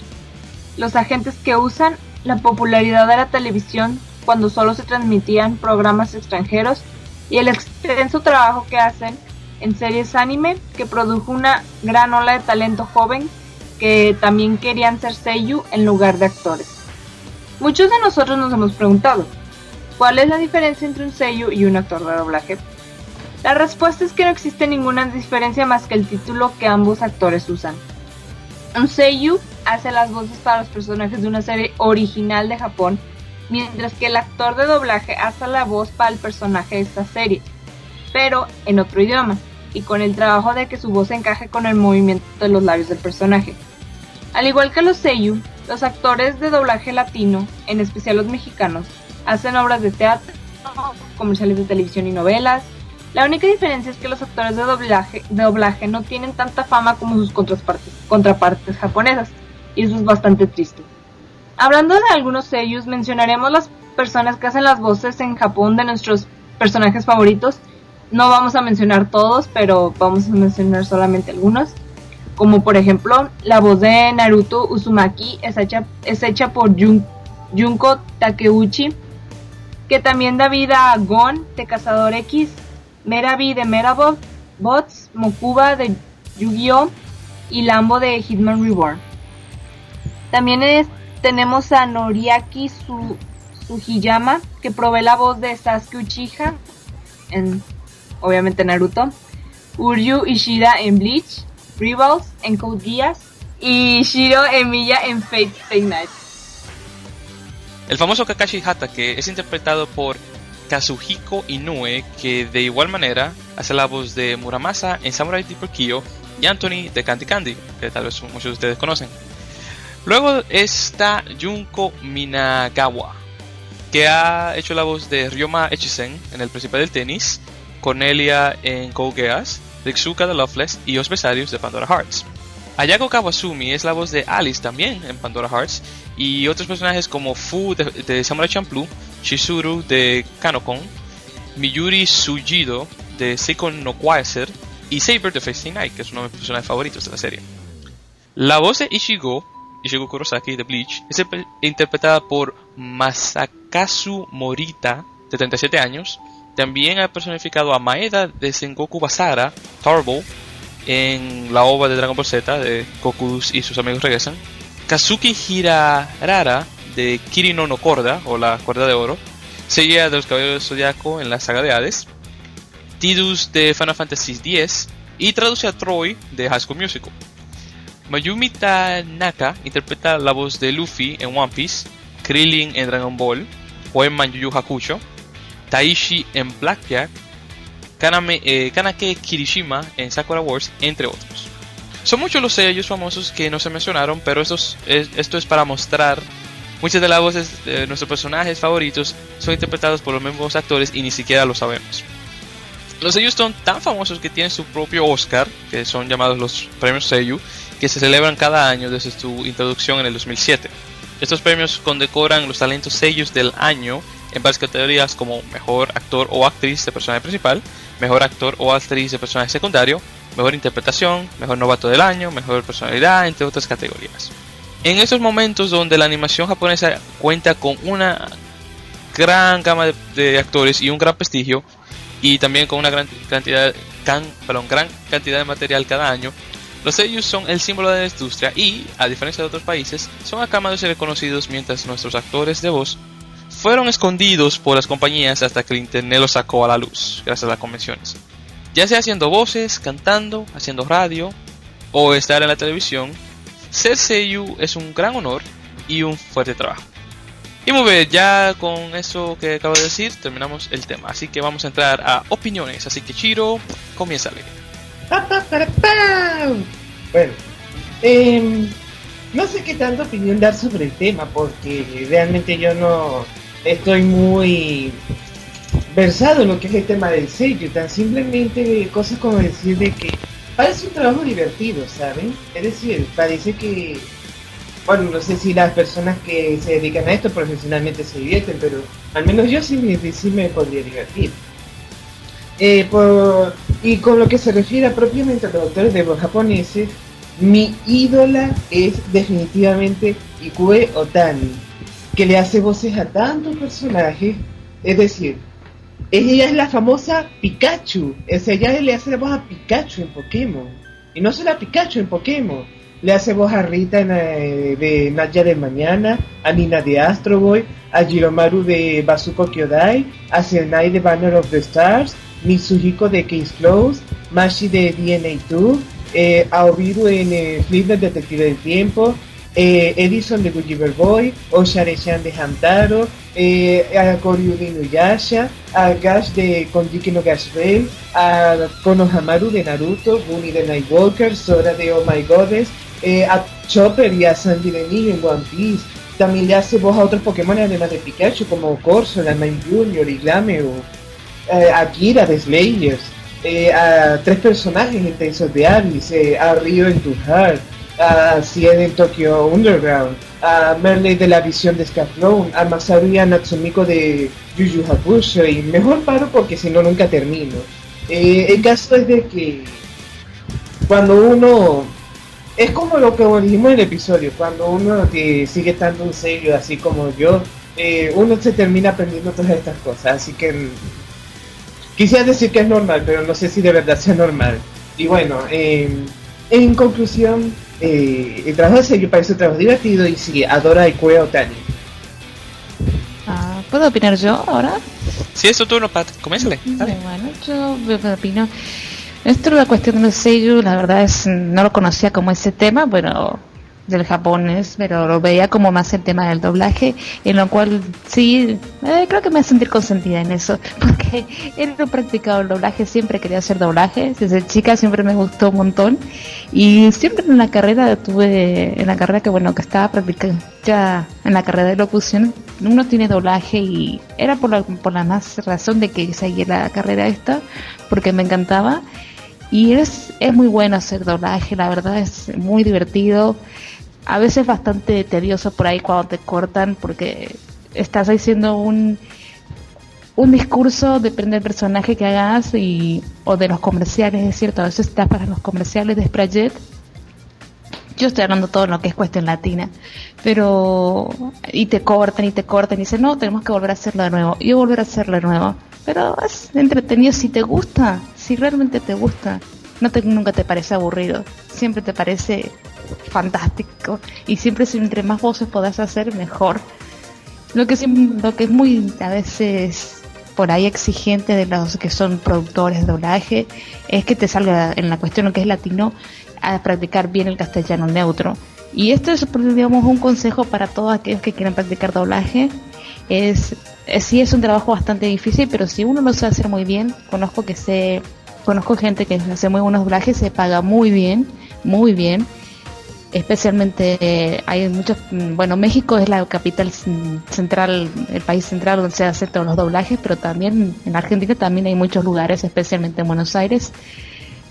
Los agentes que usan la popularidad de la televisión cuando solo se transmitían programas extranjeros y el extenso trabajo que hacen en series anime que produjo una gran ola de talento joven que también querían ser sello en lugar de actores. Muchos de nosotros nos hemos preguntado, ¿cuál es la diferencia entre un sello y un actor de doblaje? La respuesta es que no existe ninguna diferencia más que el título que ambos actores usan. Un seiyuu hace las voces para los personajes de una serie original de Japón, mientras que el actor de doblaje hace la voz para el personaje de esta serie, pero en otro idioma, y con el trabajo de que su voz encaje con el movimiento de los labios del personaje. Al igual que los seiyuu, los actores de doblaje latino, en especial los mexicanos, hacen obras de teatro, comerciales de televisión y novelas, la única diferencia es que los actores de doblaje, de doblaje no tienen tanta fama como sus contrapartes, contrapartes japonesas, y eso es bastante triste. Hablando de algunos sellos, mencionaremos las personas que hacen las voces en Japón de nuestros personajes favoritos. No vamos a mencionar todos, pero vamos a mencionar solamente algunos. Como por ejemplo, la voz de Naruto Uzumaki es hecha, es hecha por Junko Takeuchi, que también da vida a Gon de Cazador X, Meravi de Merabot, Bots, Mokuba de Yu-Gi-Oh! y Lambo de Hitman Reborn. También tenemos a Noriaki Su, Sugiyama, que provee la voz de Sasuke Uchiha, en obviamente Naruto, Uryu Ishida en Bleach, Rivals en Code Geass y Shiro Emiya en Fate Stay Night. El famoso Kakashi Hata, que es interpretado por Kazuhiko Inoue, que de igual manera hace la voz de Muramasa en Samurai Deeper Kyo y Anthony de Candy Candy, que tal vez muchos de ustedes conocen. Luego está Junko Minagawa, que ha hecho la voz de Ryoma Echisen en El Príncipe del Tenis, Cornelia en Code Geass, Riksuka de Loveless y Osbesarius de Pandora Hearts. Ayako Kawasumi es la voz de Alice también en Pandora Hearts y otros personajes como Fu de, Samurai Champloo, Shizuru de Kanokon, Miyuri Sujido de Seiko no Quasar y Saber de Face Night, que es uno de mis personajes favoritos de la serie. La voz de Ishigo Ichigo Kurosaki de Bleach, es interpretada por Masakazu Morita, de 37 años. También ha personificado a Maeda de Sengoku Basara, Turbo, en la ova de Dragon Ball Z de Goku y sus amigos regresan. Kazuki Hirarara de Kirino no Korda o la Cuerda de Oro. Seguía de los Caballeros Zodiaco en la saga de Hades. Tidus de Final Fantasy X y traduce a Troy de High School Musical. Mayumi Tanaka interpreta la voz de Luffy en One Piece, Krillin en Dragon Ball, Poeman Yu Yu Hakusho, Taishi en Blackjack, Kaname, eh, Kanake Kirishima en Sakura Wars, entre otros. Son muchos los sellos famosos que no se mencionaron, pero esto es para mostrar muchas de las voces de nuestros personajes favoritos son interpretados por los mismos actores y ni siquiera lo sabemos. Los sellos son tan famosos que tienen su propio Oscar, que son llamados los premios Seiyu, que se celebran cada año desde su introducción en el 2007. Estos premios condecoran los talentos sellos del año en varias categorías como mejor actor o actriz de personaje principal, mejor actor o actriz de personaje secundario, mejor interpretación, mejor novato del año, mejor personalidad, entre otras categorías. En estos momentos donde la animación japonesa cuenta con una gran gama de, actores y un gran prestigio, y también con una gran cantidad, gran cantidad de material cada año, los sellos son el símbolo de la industria y, a diferencia de otros países, son aclamados y reconocidos mientras nuestros actores de voz fueron escondidos por las compañías hasta que el internet los sacó a la luz, gracias a las convenciones. Ya sea haciendo voces, cantando, haciendo radio o estar en la televisión, ser Seiyu es un gran honor y un fuerte trabajo. Y muy bien, ya con eso que acabo de decir, terminamos el tema. Así que vamos a entrar a opiniones. Así que Chiro, comienza Bueno, eh, no sé qué tanta opinión dar sobre el tema, porque realmente yo no estoy muy versado en lo que es el tema del sello, tan simplemente cosas como decir de que parece un trabajo divertido, ¿saben? Es decir, parece que, bueno, no sé si las personas que se dedican a esto profesionalmente se divierten, pero al menos yo sí, sí me podría divertir. Eh, y con lo que se refiere a propiamente a los de voz japoneses, mi ídola es definitivamente Ikue Otani, que le hace voces a tantos personajes, es decir, ella es la famosa Pikachu, o sea, ella le hace la voz a Pikachu en Pokémon, y no solo a Pikachu en Pokémon, le hace voz a Rita eh, de Naya de Mañana, a Nina de Astro Boy, a Jiromaru de Bazuko Kyodai, a Senai de Banner of the Stars, Mitsuhiko de King's Close, Mashi de DNA 2, eh, a Obiru en eh, Detective del Tiempo, eh, Edison de Gulliver Boy, Oshare-chan de Hamtaro, eh, a Koryu de Inuyasha, a Gash de Konjiki no Gash Rail, a Konohamaru de Naruto, Bunny de Nightwalker, Sora de Oh My Goddess, eh, a Chopper y a Sandy de Niño en One Piece. También le hace voz a otros Pokémon además de Pikachu como Corso, la Mime Junior y Glameo, eh, a Kira de Slayers. A tres personajes intensos de eh, a Ryo en Tu a Cien en Tokyo Underground, a Merley de la visión de Scaflone, a Masaru y a Natsumiko de Yu Yu Hakusho y mejor paro porque si no nunca termino. Eh, el caso es de que cuando uno es como lo que dijimos en el episodio, cuando uno que sigue tanto un sello así como yo, uno se termina aprendiendo todas estas cosas, así que Quisiera decir que es normal, pero no sé si de verdad sea normal. Y bueno, en conclusión, eh, el trabajo de sello parece un trabajo divertido y sí, adora a Ikue Otani. Ah, ¿Puedo opinar yo ahora? Sí, es tu turno, Pat. Coménsale. Bueno, yo opino. Esto es la cuestión del sello, la verdad es, no lo conocía como ese tema, pero del japonés, pero lo veía como más el tema del doblaje, en lo cual sí, eh, creo que me voy a sentir consentida en eso, porque he no practicado el doblaje, siempre quería hacer doblaje, desde chica siempre me gustó un montón y siempre en la carrera tuve, en la carrera que bueno, que estaba practicando ya en la carrera de locución, uno tiene doblaje y era por la, por la más razón de que seguí la carrera esta, porque me encantaba. Y es, es muy bueno hacer doblaje, la verdad es muy divertido a veces bastante tedioso por ahí cuando te cortan porque estás haciendo un un discurso depende del personaje que hagas y o de los comerciales es cierto a veces estás para los comerciales de Sprayjet yo estoy hablando todo lo que es cuestión latina, pero y te cortan y te cortan y dicen, no, tenemos que volver a hacerlo de nuevo, y volver a hacerlo de nuevo. Pero es entretenido si te gusta, si realmente te gusta. No te, nunca te parece aburrido, siempre te parece fantástico y siempre si entre más voces podás hacer mejor. Lo que, lo que es muy a veces por ahí exigente de los que son productores de doblaje es que te salga en la cuestión lo que es latino a practicar bien el castellano neutro. Y esto es, digamos, un consejo para todos aquellos que quieran practicar doblaje. Es, es, sí es un trabajo bastante difícil, pero si uno lo sabe hacer muy bien, conozco que se, conozco gente que hace muy buenos doblajes, se paga muy bien, muy bien. Especialmente eh, hay muchos, mm, bueno, México es la capital central, el país central donde se hacen todos los doblajes, pero también en Argentina también hay muchos lugares, especialmente en Buenos Aires,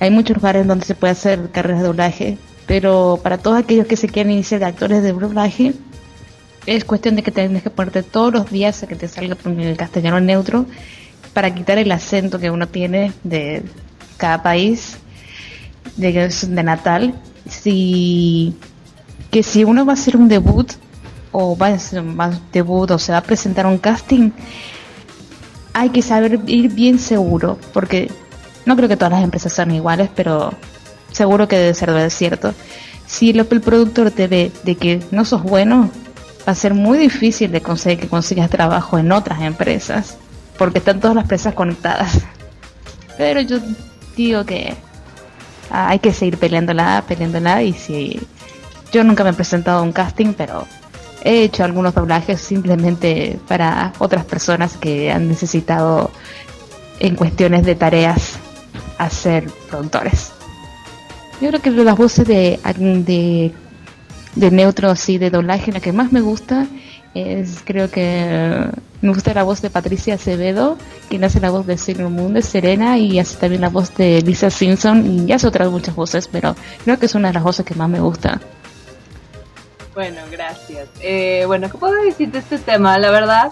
hay muchos lugares donde se puede hacer carreras de doblaje, pero para todos aquellos que se quieren iniciar de actores de doblaje, es cuestión de que tienes que ponerte todos los días a que te salga el castellano neutro para quitar el acento que uno tiene de cada país, de, de natal. Si, que si uno va a hacer un debut o va a hacer un debut o se va a presentar un casting, hay que saber ir bien seguro, porque no creo que todas las empresas sean iguales, pero seguro que debe ser cierto. Si el, productor te ve de que no sos bueno, va a ser muy difícil de conseguir que consigas trabajo en otras empresas, porque están todas las empresas conectadas. Pero yo digo que hay que seguir peleándola, peleándola, y si yo nunca me he presentado a un casting, pero he hecho algunos doblajes simplemente para otras personas que han necesitado en cuestiones de tareas a ser productores. Yo creo que las voces de, de, de neutro así de doblaje, la que más me gusta es, creo que me gusta la voz de Patricia Acevedo, quien hace la voz de Sailor Moon, Serena, y hace también la voz de Lisa Simpson, y hace otras muchas voces, pero creo que es una de las voces que más me gusta. Bueno, gracias. Eh, bueno, ¿qué puedo decir de este tema? La verdad,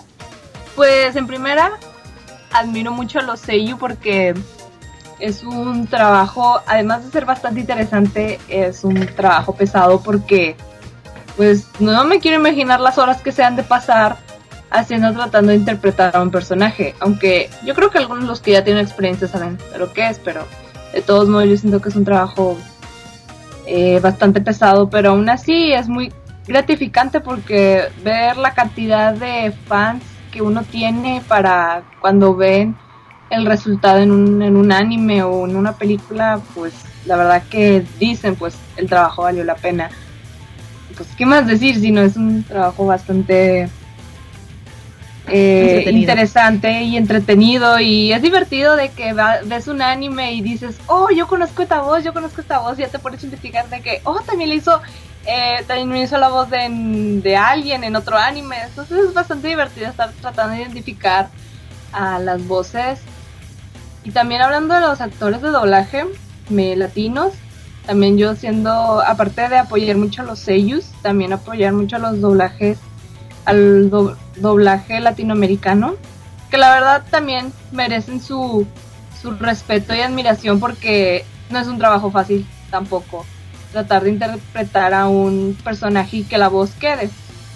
pues en primera, admiro mucho a los Seiyu porque es un trabajo, además de ser bastante interesante, es un trabajo pesado porque pues no me quiero imaginar las horas que se han de pasar haciendo, tratando de interpretar a un personaje. Aunque yo creo que algunos los que ya tienen experiencia saben lo que es, pero de todos modos yo siento que es un trabajo eh, bastante pesado, pero aún así es muy gratificante porque ver la cantidad de fans que uno tiene para cuando ven el resultado en un, en un anime o en una película, pues la verdad que dicen, pues el trabajo valió la pena. Pues, ¿qué más decir si no es un trabajo bastante eh, interesante y entretenido y es divertido de que ves un anime y dices, oh, yo conozco esta voz, yo conozco esta voz, y ya te pones a investigar de que, oh, también le hizo, eh, también me hizo la voz de, de alguien en otro anime. Entonces es bastante divertido estar tratando de identificar a las voces. Y también hablando de los actores de doblaje me, latinos, también yo siendo, aparte de apoyar mucho a los sellos, también apoyar mucho a los doblajes, al doblaje latinoamericano, que la verdad también merecen su, su respeto y admiración porque no es un trabajo fácil tampoco tratar de interpretar a un personaje y que la voz quede,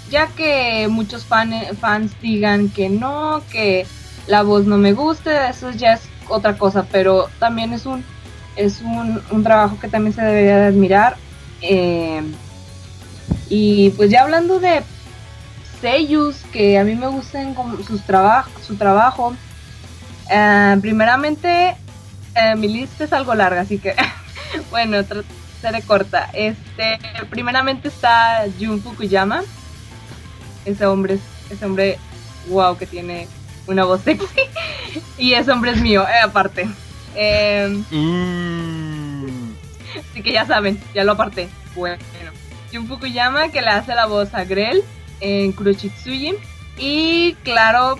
ya que muchos fans digan que no, que la voz no me gusta, eso ya es otra cosa, pero también es un, es un, un trabajo que también se debería de admirar. Eh, y pues ya hablando de sellos que a mí me gustan sus su trabajo, eh, primeramente eh, mi lista es algo larga, así que bueno, seré corta. Este, primeramente está Jun Fukuyama. Ese hombre, ese hombre, wow, que tiene una voz sexy. y ese hombre es mío, aparte. Em, mm. Así que ya saben, ya lo aparté. Bueno, Jun Fukuyama que le hace la voz a Grell en Kurochitsuji. Y claro,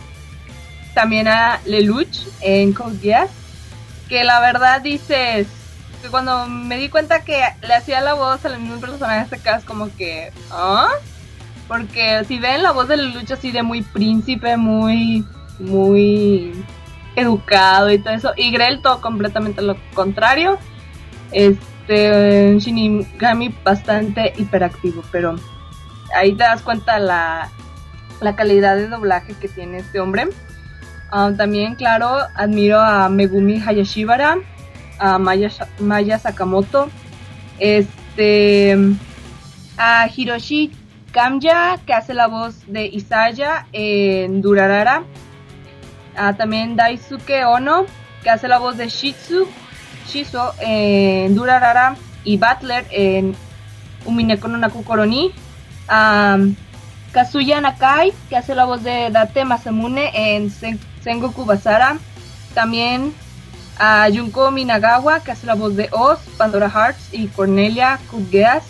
también a Lelouch en Code Geass. Que la verdad dices que cuando me di cuenta que le hacía la voz al mismo personaje, te quedas como que, ¿ah? Porque si ven la voz de Lelouch así de muy príncipe, muy muy educado y todo eso. Y Grell todo completamente lo contrario. Este, Shinigami bastante hiperactivo, pero ahí te das cuenta la, la calidad de doblaje que tiene este hombre. Ah, también, claro, admiro a Megumi Hayashibara, a Maya, Maya Sakamoto, este, a Hiroshi Kamya, que hace la voz de Isaya en Durarara. Ah, también Daisuke Ono, que hace la voz de Shitsu, Shizo en Durarara. Y Butler en Umineko no Naku Koroni. Kazuya Nakai, que hace la voz de Date Masamune en Sengoku Basara. También a Junko Minagawa, que hace la voz de Oz, Pandora Hearts y Cornelia Kugeas.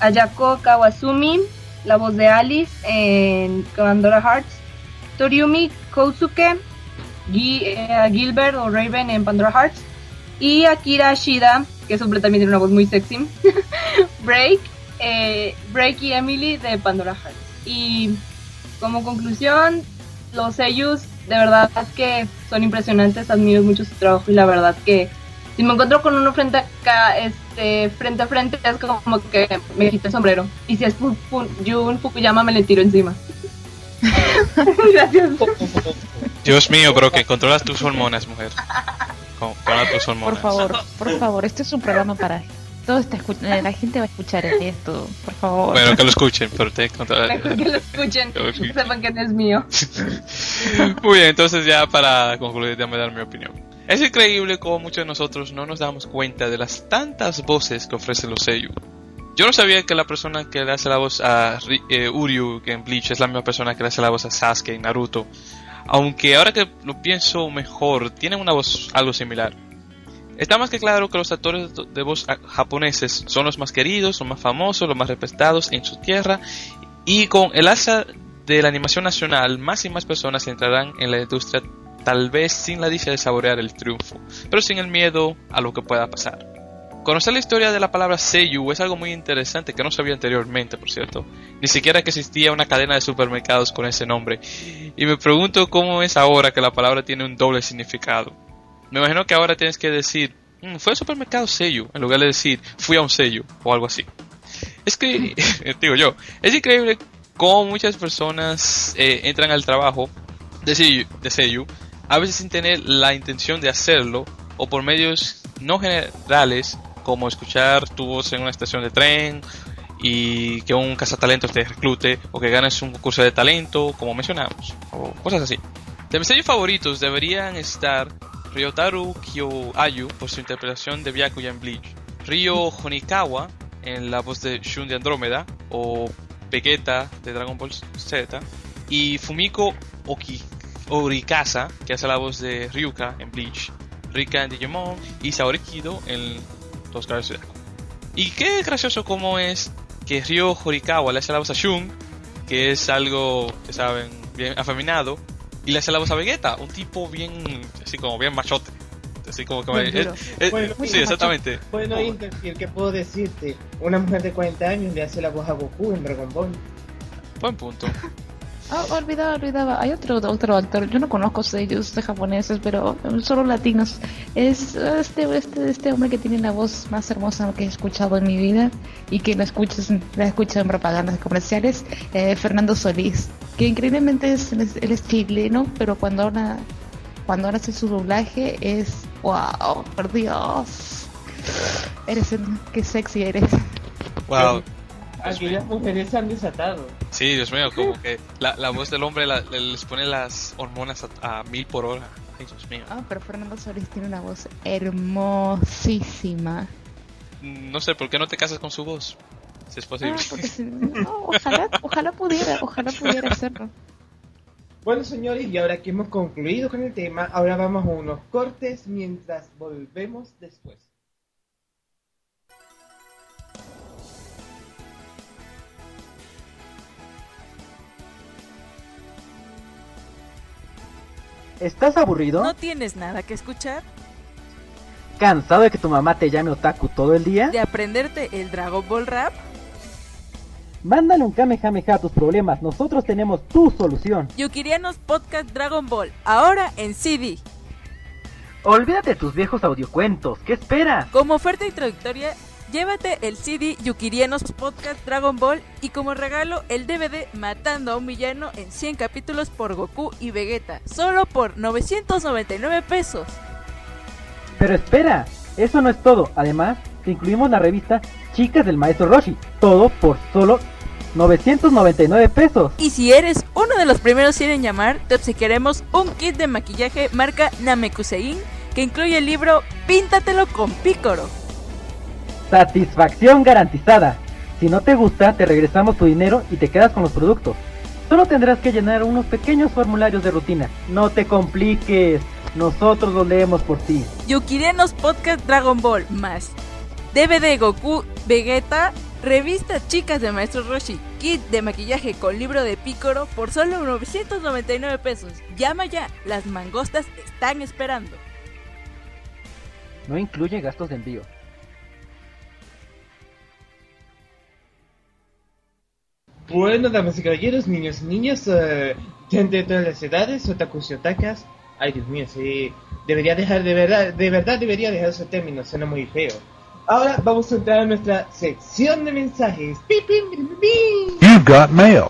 Ayako Kawasumi, la voz de Alice en Pandora Hearts, Toriumi Kousuke, eh, Gilbert o Raven en Pandora Hearts, y Akira Shida, que es también tiene una voz muy sexy, Break, eh, Break y Emily de Pandora Hearts. Y como conclusión, los sellos de verdad que son impresionantes, admiro mucho su trabajo y la verdad que si me encuentro con uno frente a, este, frente a frente es como que me quito el sombrero. Y si es Jun Fukuyama me le tiro encima. Gracias. Dios mío, bro, que controlas tus hormonas, mujer. Controla tus hormonas. Por favor, por favor, este es un programa para todo está eh, la gente va a escuchar esto, por favor. Bueno, que lo escuchen, pero te controla. que lo escuchen, que sepan que no es mío. Muy bien, entonces ya para concluir, déjame dar mi opinión. Es increíble cómo muchos de nosotros no nos damos cuenta de las tantas voces que ofrece los Seiyu. Yo no sabía que la persona que le hace la voz a eh, Uryu en Bleach es la misma persona que le hace la voz a Sasuke en Naruto. Aunque ahora que lo pienso mejor, tienen una voz algo similar. Está más que claro que los actores de voz japoneses son los más queridos, los más famosos, los más respetados en su tierra y con el asa de la animación nacional, más y más personas entrarán en la industria tal vez sin la dicha de saborear el triunfo, pero sin el miedo a lo que pueda pasar. Conocer la historia de la palabra Seiyu es algo muy interesante que no sabía anteriormente, por cierto. Ni siquiera que existía una cadena de supermercados con ese nombre. Y me pregunto cómo es ahora que la palabra tiene un doble significado. Me imagino que ahora tienes que decir, mm, fue al supermercado Seiyu, en lugar de decir, fui a un Seiyu o algo así. Es que, digo yo, es increíble cómo muchas personas eh, entran al trabajo de de Seiyu a veces sin tener la intención de hacerlo o por medios no generales como escuchar tu voz en una estación de tren y que un cazatalentos te reclute o que ganes un concurso de talento como mencionamos o cosas así. De mis favoritos deberían estar Ryotaru Kyoayu por su interpretación de Byakuya en Bleach, Ryo Honikawa en la voz de Shun de Andrómeda o Vegeta de Dragon Ball Z y Fumiko Oki Orikasa, que hace la voz de Ryuka en Bleach, Rika en Digimon y Saori Kido en Los. Y qué gracioso como es que Ryo Horikawa le hace la voz a Shun, que es algo, que saben, bien afeminado, y le hace la voz a Vegeta, un tipo bien, así como bien machote. Así como que sí, exactamente. Bueno, Interfir, ¿qué puedo decirte? Una mujer de 40 años le hace la voz a Goku en Dragon Ball. Buen punto. Ah, olvidaba, olvidaba. Hay otro, otro actor. Yo no conozco sellos de japoneses, pero solo latinos. Es este, este, este hombre que tiene la voz más hermosa que he escuchado en mi vida y que la escuchas, la escucho en propagandas comerciales. Eh, Fernando Solís, que increíblemente es, él es chileno, pero cuando ahora, cuando ahora hace su doblaje es wow, por Dios. Eres, qué sexy eres. Wow. Aquellas mujeres se han desatado. Sí, Dios mío, como que la, la voz del hombre les pone las hormonas a, mil por hora. Ay, Dios mío. Ah, pero Fernando Solís tiene una voz hermosísima. No sé, ¿por qué no te casas con su voz? Si es posible. Ah, ojalá, ojalá pudiera, ojalá pudiera hacerlo. Bueno, señores, y ahora que hemos concluido con el tema, ahora vamos a unos cortes mientras volvemos después. ¿Estás aburrido? ¿No tienes nada que escuchar? ¿Cansado de que tu mamá te llame otaku todo el día? ¿De aprenderte el Dragon Ball Rap? Mándale un Kamehameha a tus problemas, nosotros tenemos tu solución. Yukirianos Podcast Dragon Ball, ahora en CD. Olvídate de tus viejos audiocuentos. ¿Qué esperas? Como oferta introductoria, llévate el CD Yukirienos Podcast Dragon Ball y como regalo el DVD Matando a un villano en 100 capítulos por Goku y Vegeta, solo por 999 pesos. Pero espera, eso no es todo. Además, te incluimos la revista Chicas del Maestro Roshi. Todo por solo 999 pesos. Y si eres uno de los primeros 100 en llamar, te obsequiaremos un kit de maquillaje marca Namekusein que incluye el libro Píntatelo con Pícoro. Satisfacción garantizada. Si no te gusta, te regresamos tu dinero y te quedas con los productos. Solo tendrás que llenar unos pequeños formularios de rutina. No te compliques. Nosotros lo leemos por ti. Yukirenos Podcast Dragon Ball más DVD Goku Vegeta Revista Chicas de Maestro Roshi, kit de maquillaje con libro de Pícoro por solo 999 pesos. Llama ya, las mangostas están esperando. No incluye gastos de envío. Bueno, damas y caballeros, niños y niñas, uh, gente de todas las edades, otakus y otakas. Ay, Dios mío, sí. Debería dejar, de verdad, de verdad debería dejar ese término, suena muy feo. Ahora vamos a entrar a nuestra sección de mensajes. You got mail.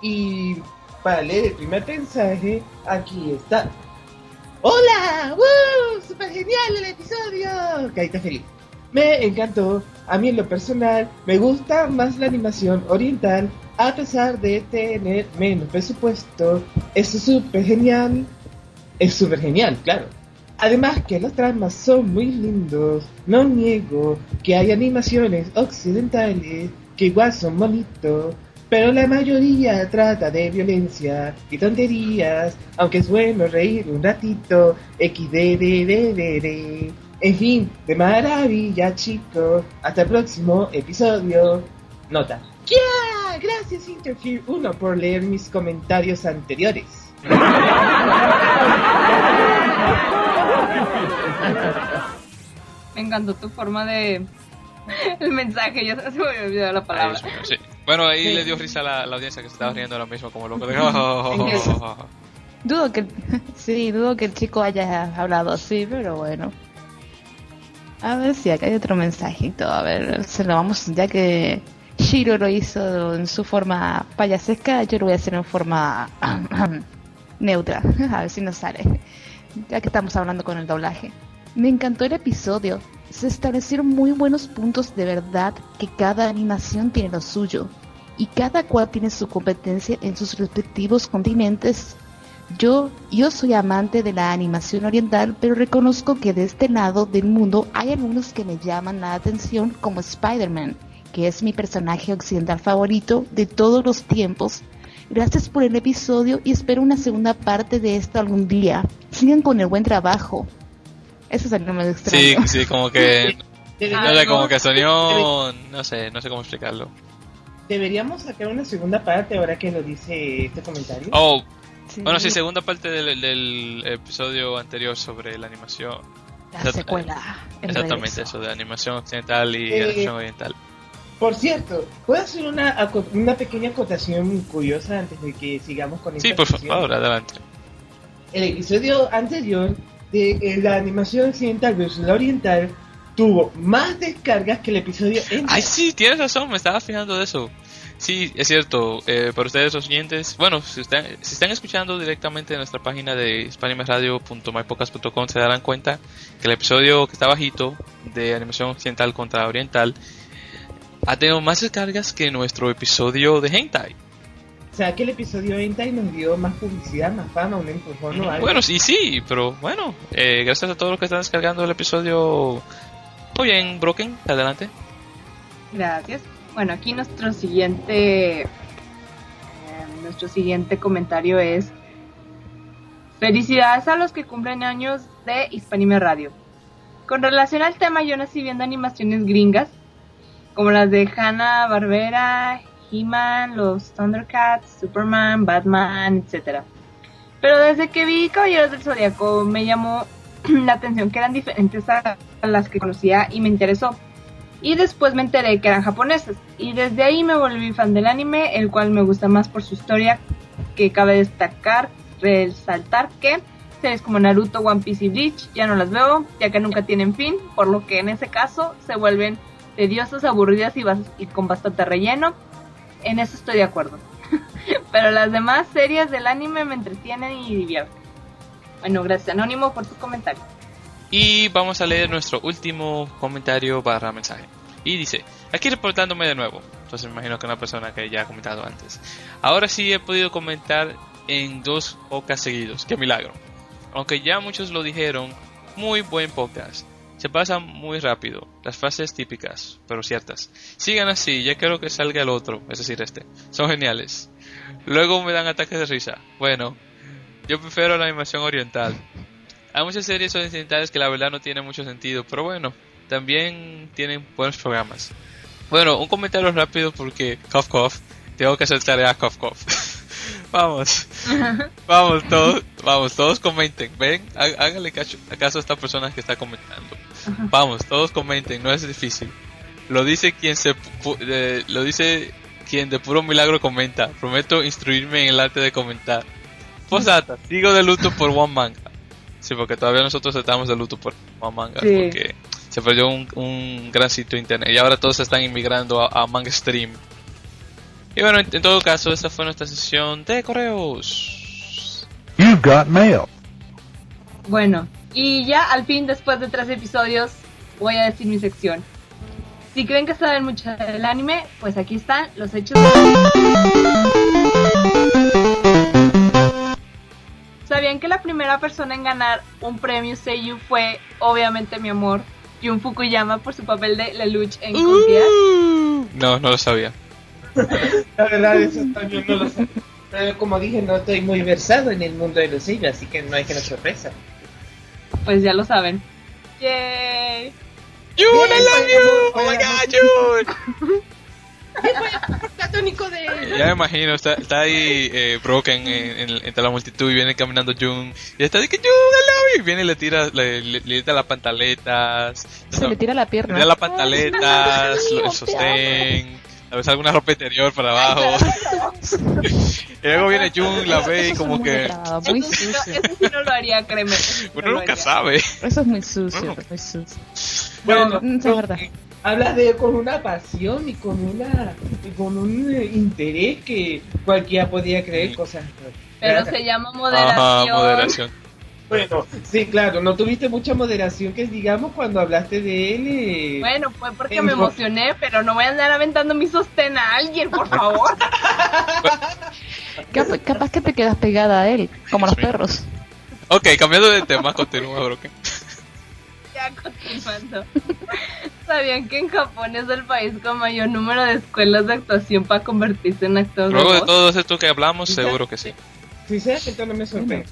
Y para leer el primer mensaje, aquí está. ¡Hola! ¡Woo! ¡Super genial el episodio! Caíta feliz. Me encantó. A mí en lo personal me gusta más la animación oriental a pesar de tener menos presupuesto. Es súper genial. Es súper genial, claro. Además que los tramas son muy lindos, no niego que hay animaciones occidentales que igual son bonitos, pero la mayoría trata de violencia y tonterías, aunque es bueno reír un ratito, xdddd. En fin, de maravilla chicos, hasta el próximo episodio. Nota. Gracias Interfere 1 por leer mis comentarios anteriores. Me encantó tu forma de. El mensaje, ya se me había olvidado la palabra. Ay, sí. Bueno, ahí Sí. le dio risa a la, la audiencia que se estaba riendo ahora mismo, como loco de. Dudo que, sí, dudo que el chico haya hablado así, pero bueno. A ver si acá hay otro mensajito. A ver, se lo vamos, ya que Shiro lo hizo en su forma payasesca, yo lo voy a hacer en forma neutra. A ver si nos sale. Ya que estamos hablando con el doblaje. Me encantó el episodio. Se establecieron muy buenos puntos de verdad que cada animación tiene lo suyo. Y cada cual tiene su competencia en sus respectivos continentes yo, yo soy amante de la animación oriental, pero reconozco que de este lado del mundo hay algunos que me llaman la atención, como Spider-Man, que es mi personaje occidental favorito de todos los tiempos. Gracias por el episodio y espero una segunda parte de esto algún día. Sigan con el buen trabajo. Eso es el número extraño. Sí, sí, como que. No sé, como que sonió. No sé, no sé cómo explicarlo. Deberíamos sacar una segunda parte ahora que lo dice este comentario. Oh, bueno, sí, segunda parte del, del episodio anterior sobre la animación. La secuela. el Exactamente, regreso. eso de animación occidental y Eh, animación oriental. Por cierto, ¿puedo hacer una, una pequeña acotación curiosa antes de que sigamos con esta Sí, por favor, adelante. El episodio anterior de eh, la animación occidental versus la oriental tuvo más descargas que el episodio en Ay, sí, tienes razón, me estaba fijando de eso. Sí, es cierto, eh, para ustedes los oyentes, bueno, si están, si están escuchando directamente en nuestra página de hispanimeradio.mypocas.com se darán cuenta que el episodio que está bajito de animación occidental contra oriental ha tenido más descargas que nuestro episodio de Hentai. O sea, que el episodio hentai nos dio más publicidad, más fama, un empujón o algo. Bueno, sí, sí, pero bueno, eh, gracias a todos los que están descargando el episodio. Muy bien, Broken, adelante. Gracias. Bueno, aquí nuestro siguiente eh, nuestro siguiente comentario es Felicidades a los que cumplen años de Hispanime Radio. Con relación al tema, yo nací viendo animaciones gringas, como las de Hanna Barbera, He-Man, los Thundercats, Superman, Batman, etc. Pero desde que vi Caballeros del Zodiaco me llamó la atención que eran diferentes a las que conocía y me interesó. Y después me enteré que eran japonesas. Y desde ahí me volví fan del anime, el cual me gusta más por su historia, que cabe destacar, resaltar que series como Naruto, One Piece y Bleach ya no las veo, ya que nunca tienen fin, por lo que en ese caso se vuelven tediosas, aburridas y, y con bastante relleno. En eso estoy de acuerdo. Pero las demás series del anime me entretienen y divierten. Bueno, gracias Anónimo por tu comentario. Y vamos a leer nuestro último comentario barra mensaje. Y dice, aquí reportándome de nuevo. Entonces me imagino que una persona que ya ha comentado antes. Ahora sí he podido comentar en dos podcasts seguidos. Qué milagro. Aunque ya muchos lo dijeron, muy buen podcast. Se pasa muy rápido. Las frases típicas, pero ciertas. Sigan así, ya quiero que salga el otro, es decir, este. Son geniales. Luego me dan ataques de risa. Bueno, yo prefiero la animación oriental. Hay muchas series occidentales que la verdad no tienen mucho sentido, pero bueno, también tienen buenos programas. Bueno, un comentario rápido porque cough cough, tengo que hacer tarea cough cough. vamos, vamos todos, vamos todos comenten, ven, há- háganle caso a esta persona que está comentando. Vamos, todos comenten, no es difícil. Lo dice quien se eh, lo dice quien de puro milagro comenta. Prometo instruirme en el arte de comentar. Posata, sigo de luto por One Manga. Sí, porque todavía nosotros estamos de luto por One Manga. Sí. Porque se perdió un, un gran sitio internet. Y ahora todos están inmigrando a, a Manga Stream. Y bueno, en, en todo caso, esta fue nuestra sesión de correos. You've got mail. Bueno, y ya al fin, después de tres episodios, voy a decir mi sección. Si creen que saben mucho del anime, pues aquí están los hechos. ¿Sabían que la primera persona en ganar un premio Seiyu fue, obviamente, mi amor, Jun Fukuyama por su papel de Lelouch en Geass? No, no lo sabía. La verdad, eso también no lo sé. Pero como dije, no estoy muy versado en el mundo de los sellos, así que no hay que nos sorpresa. Pues ya lo saben. ¡Yay! ¡Jun, I love you! ¡Oh my god, Jun! Platónico de Ya me imagino, está, está ahí eh, Broken en- en- entre la multitud y viene caminando Jun. Y está de que Jun, I love you", Y viene y le tira, le, le, le tira las pantaletas. Se le tira la Le pierna. tira las pantaletas, lo- el sostén. A veces alguna ropa interior para abajo. y luego viene Jun, la ve y Eso es como muy que. muy Eso sí, no, sucio. eso sí no lo haría, créeme. no Uno nunca haría. sabe. Eso es muy sucio, muy sucio. Bueno, sí, es verdad. hablas de con una pasión y con una y con un eh, interés que cualquiera podía creer cosas. Pero se llama moderación. Ajá, moderación. Bueno, sí, claro, no tuviste mucha moderación que digamos cuando hablaste de él. eh, Bueno, fue porque En me emocioné, pero no voy a andar aventando mi sostén a alguien, por favor. Cap- capaz que te quedas pegada a él, como los perros. Ok, cambiando de tema, continúa, Broken. ya continuando. ¿Sabían que en Japón es el país con mayor número de escuelas de actuación para convertirse en actor Luego de todo esto que hablamos, seguro que sí. Sinceramente no me sorprende.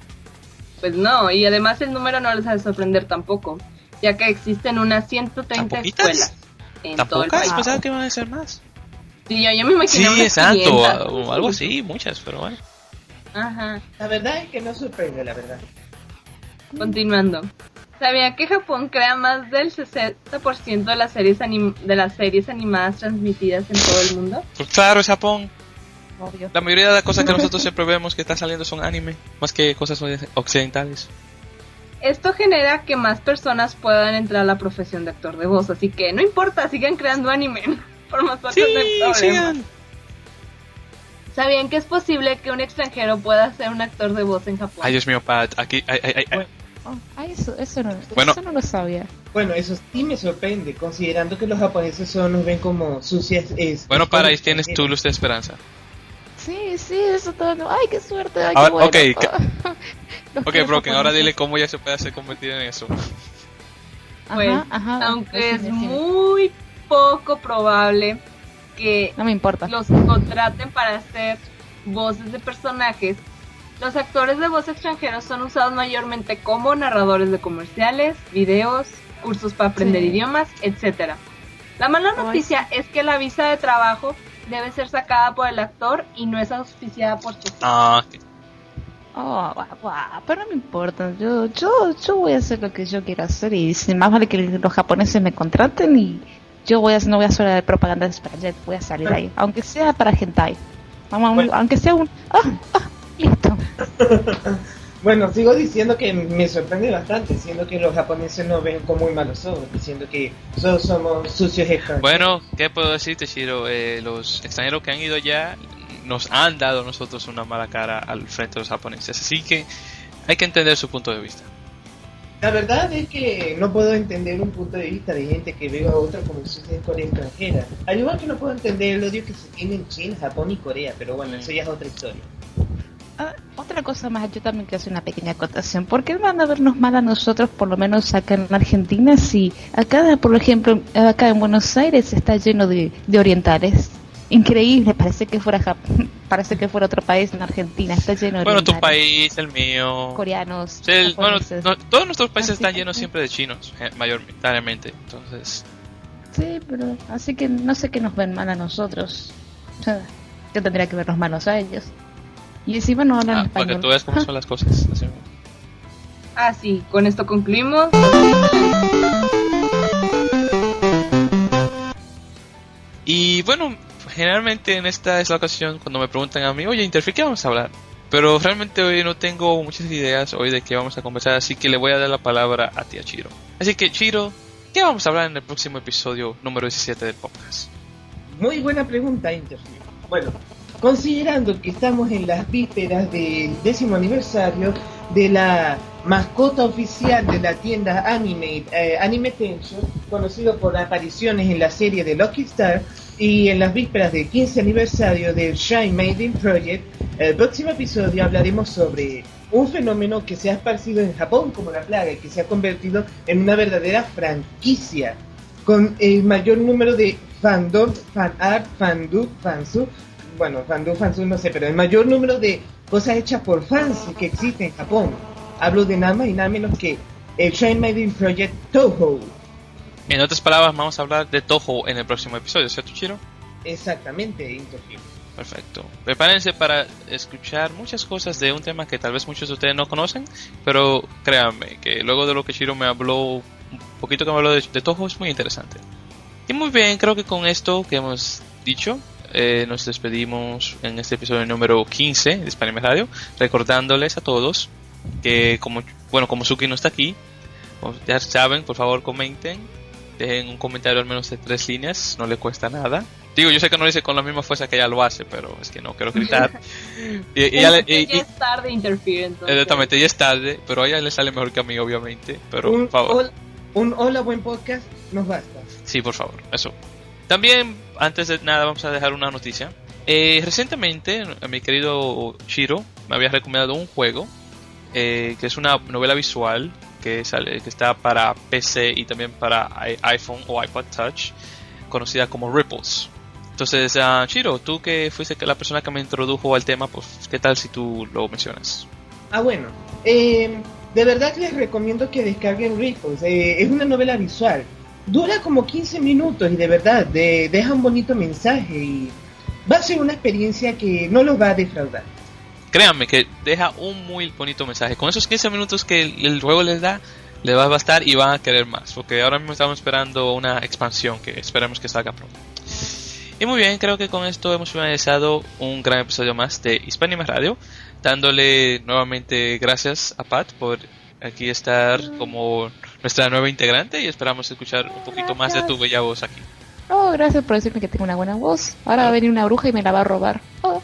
Pues no, y además el número no les ha de sorprender tampoco, ya que existen unas 130 ¿Tan poquitas? escuelas en todo el ¿Tampoco? país. Pensaba que iban a ser más. Sí, yo, yo me Sí, imaginé exacto, 500. o algo así, muchas, pero bueno. Ajá. La verdad es que no sorprende, la verdad. Continuando. ¿Sabía que Japón crea más del 60% de las series anim- de las series animadas transmitidas en todo el mundo? Pues claro, es Japón. Obvio. La mayoría de las cosas que nosotros siempre vemos que están saliendo son anime, más que cosas occidentales. Esto genera que más personas puedan entrar a la profesión de actor de voz, así que no importa, sigan creando anime. Por nosotros no hay problema. sigan. ¿Sabían que es posible que un extranjero pueda ser un actor de voz en Japón? Ay, Dios mío, Pat, aquí, ay, ay, ay, ay. Oh, ah, eso, eso, no, Bueno. eso no lo sabía. Bueno, eso sí me sorprende, considerando que los japoneses solo nos ven como sucias. Es, Bueno, es para ahí tienes tu luz de esperanza. Sí, sí, eso todo. Ay, qué suerte. Ay, Ahora, qué bueno. ok, Broken, ahora dile cómo ya se puede hacer convertir en eso. Pues, Ajá, ajá. Aunque Decime, es decime. muy poco probable que No me importa. los contraten para hacer voces de personajes, los actores de voz extranjeros son usados mayormente como narradores de comerciales, videos, cursos para aprender Sí. idiomas, etcétera. La mala Ay, noticia es que la visa de trabajo debe ser sacada por el actor y no es auspiciada por Chef. Ah, Oh, guau, guau, pero no me importa. Yo, yo, yo voy a hacer lo que yo quiera hacer y si más vale que los japoneses me contraten y yo voy a no voy a hacer de propaganda de Sprayjet, voy a salir ahí, aunque sea para hentai. Vamos, Bueno. aunque sea un, ah, ah, listo. Bueno, sigo diciendo que me sorprende bastante, siendo que los japoneses nos ven con muy malos ojos, diciendo que solo somos sucios extranjeros. Bueno, ¿qué puedo decirte, Shiro? Eh, los extranjeros que han ido ya nos han dado a nosotros una mala cara al frente de los japoneses, así que hay que entender su punto de vista. La verdad es que no puedo entender un punto de vista de gente que ve a otra como si fuese Corea extranjera. Al igual que no puedo entender el odio que se tiene en China, Japón y Corea, pero bueno, eso ya es otra historia. Ah, otra cosa más, yo también quiero hacer una pequeña acotación. ¿Por qué van a vernos mal a nosotros, por lo menos acá en Argentina, si acá, por ejemplo, acá en Buenos Aires está lleno de, de orientales? Increíble, parece que fuera Japón, parece que fuera otro país en Argentina, está lleno de Bueno, tu país, el mío. coreanos, Sí, el- bueno, japoneses. no- todos nuestros países están Así que- llenos siempre de chinos, eh, mayoritariamente. Entonces, Sí, pero así que no sé qué nos ven mal a nosotros. Yo tendría que vernos malos a ellos. Y encima no hablan ah, para que tú veas cómo son las cosas. así. Ah, sí, con esto concluimos. Y bueno, generalmente en esta es la ocasión cuando me preguntan a mí, oye, Interfree, ¿qué vamos a hablar? Pero realmente hoy no tengo muchas ideas hoy de qué vamos a conversar, así que le voy a dar la palabra a tía Chiro. Así que Chiro, ¿qué vamos a hablar en el próximo episodio número 17 del podcast? Muy buena pregunta, Interview. Bueno, considerando que estamos en las vísperas del décimo aniversario de la mascota oficial de la tienda Anime, eh, Anime Tension, conocido por apariciones en la serie de Lucky Star, y en las vísperas del 15 aniversario del Shine Maiden Project, el próximo episodio hablaremos sobre un fenómeno que se ha esparcido en Japón como la plaga y que se ha convertido en una verdadera franquicia con el mayor número de fandom, fan art, fandub, fansub, bueno, fandub, fansub no sé, pero el mayor número de cosas hechas por fans que existe en Japón. Hablo de nada más y nada menos que el Shine Maiden Project Toho. En otras palabras, vamos a hablar de Toho en el próximo episodio, ¿cierto, Chiro? Exactamente, Interview. Perfecto. Prepárense para escuchar muchas cosas de un tema que tal vez muchos de ustedes no conocen, pero créanme que luego de lo que Shiro me habló, un poquito que me habló de, de Toho, es muy interesante. Y muy bien, creo que con esto que hemos dicho, eh, nos despedimos en este episodio número 15 de Hispanime Radio, recordándoles a todos que como, bueno, como Suki no está aquí, ya saben, por favor comenten, dejen un comentario al menos de tres líneas, no le cuesta nada. Digo, yo sé que no lo dice con la misma fuerza que ella lo hace, pero es que no quiero gritar. y, y ella y- ya es tarde interferir entonces. exactamente, ya es tarde, pero a ella le sale mejor que a mí, obviamente. Pero, un, por favor. hol- un hola buen podcast nos basta. Sí, por favor, eso. También, antes de nada, vamos a dejar una noticia. Eh, recientemente, mi querido Chiro me había recomendado un juego eh, que es una novela visual que sale que está para PC y también para iPhone o iPod Touch, conocida como Ripples. Entonces, ah, Chiro, tú que fuiste la persona que me introdujo al tema, pues, ¿qué tal si tú lo mencionas? Ah, bueno. eh, de verdad les recomiendo que descarguen Ripples. es una novela visual. Dura como 15 minutos y de verdad de- deja un bonito mensaje y va a ser una experiencia que no los va a defraudar. Créanme que deja un muy bonito mensaje. Con esos 15 minutos que el, juego les da, les va a bastar y van a querer más. Porque ahora mismo estamos esperando una expansión que esperemos que salga pronto. Y muy bien, creo que con esto hemos finalizado un gran episodio más de Hispanima Radio. Dándole nuevamente gracias a Pat por aquí estar como nuestra nueva integrante y esperamos escuchar un poquito más de tu bella voz aquí. Oh, gracias por decirme que tengo una buena voz. Ahora va a venir una bruja y me la va a robar. Oh.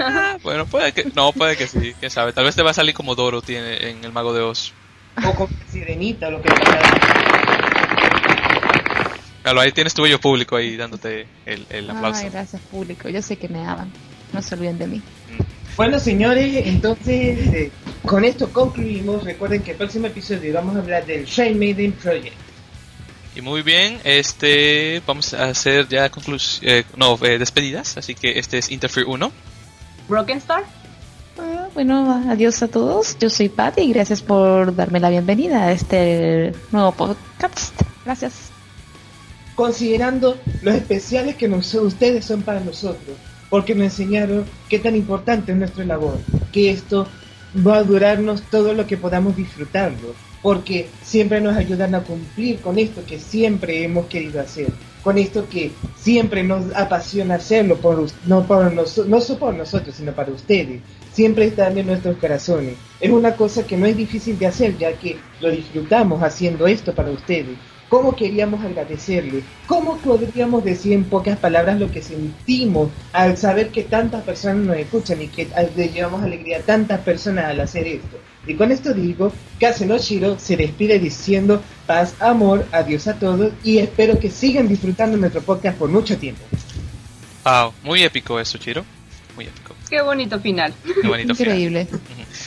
Ah, bueno, puede que no, puede que sí, quién sabe. Tal vez te va a salir como Doro tiene en el Mago de Oz. O con Sirenita, lo que sea. Claro, ahí tienes tu bello público ahí dándote el, el aplauso. Ay, gracias público. Yo sé que me aman. No se olviden de mí. Bueno, señores, entonces eh, con esto concluimos. Recuerden que el próximo episodio vamos a hablar del Shine Maiden Project. Y muy bien, este vamos a hacer ya conclus eh, no, eh, despedidas, así que este es Interfere 1. Broken Star. Ah, Bueno, adiós a todos. Yo soy Patty y gracias por darme la bienvenida a este nuevo podcast. Gracias. considerando los especiales que nos- ustedes son para nosotros, porque nos enseñaron qué tan importante es nuestra labor, que esto va a durarnos todo lo que podamos disfrutarlo, porque siempre nos ayudan a cumplir con esto que siempre hemos querido hacer. con esto que siempre nos apasiona hacerlo, por, no, no solo por nosotros, sino para ustedes. Siempre están en nuestros corazones. Es una cosa que no es difícil de hacer, ya que lo disfrutamos haciendo esto para ustedes. ¿Cómo queríamos agradecerle? ¿Cómo podríamos decir en pocas palabras lo que sentimos al saber que tantas personas nos escuchan y que le llevamos alegría a tantas personas al hacer esto? Y con esto digo, Kase Shiro se despide diciendo paz, amor, adiós a todos y espero que sigan disfrutando nuestro podcast por mucho tiempo. Wow, muy épico eso, Chiro. Muy épico. Qué bonito final. Qué bonito Increíble.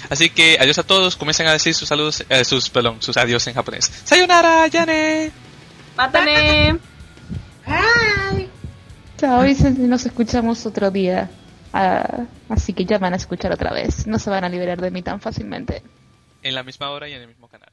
Así que adiós a todos, comiencen a decir sus saludos, eh, sus, perdón, sus adiós en japonés. Sayonara, Yane. Mátane. Ay. Chao, y nos escuchamos otro día. Ah, así que ya van a escuchar otra vez. No se van a liberar de mí tan fácilmente. En la misma hora y en el mismo canal.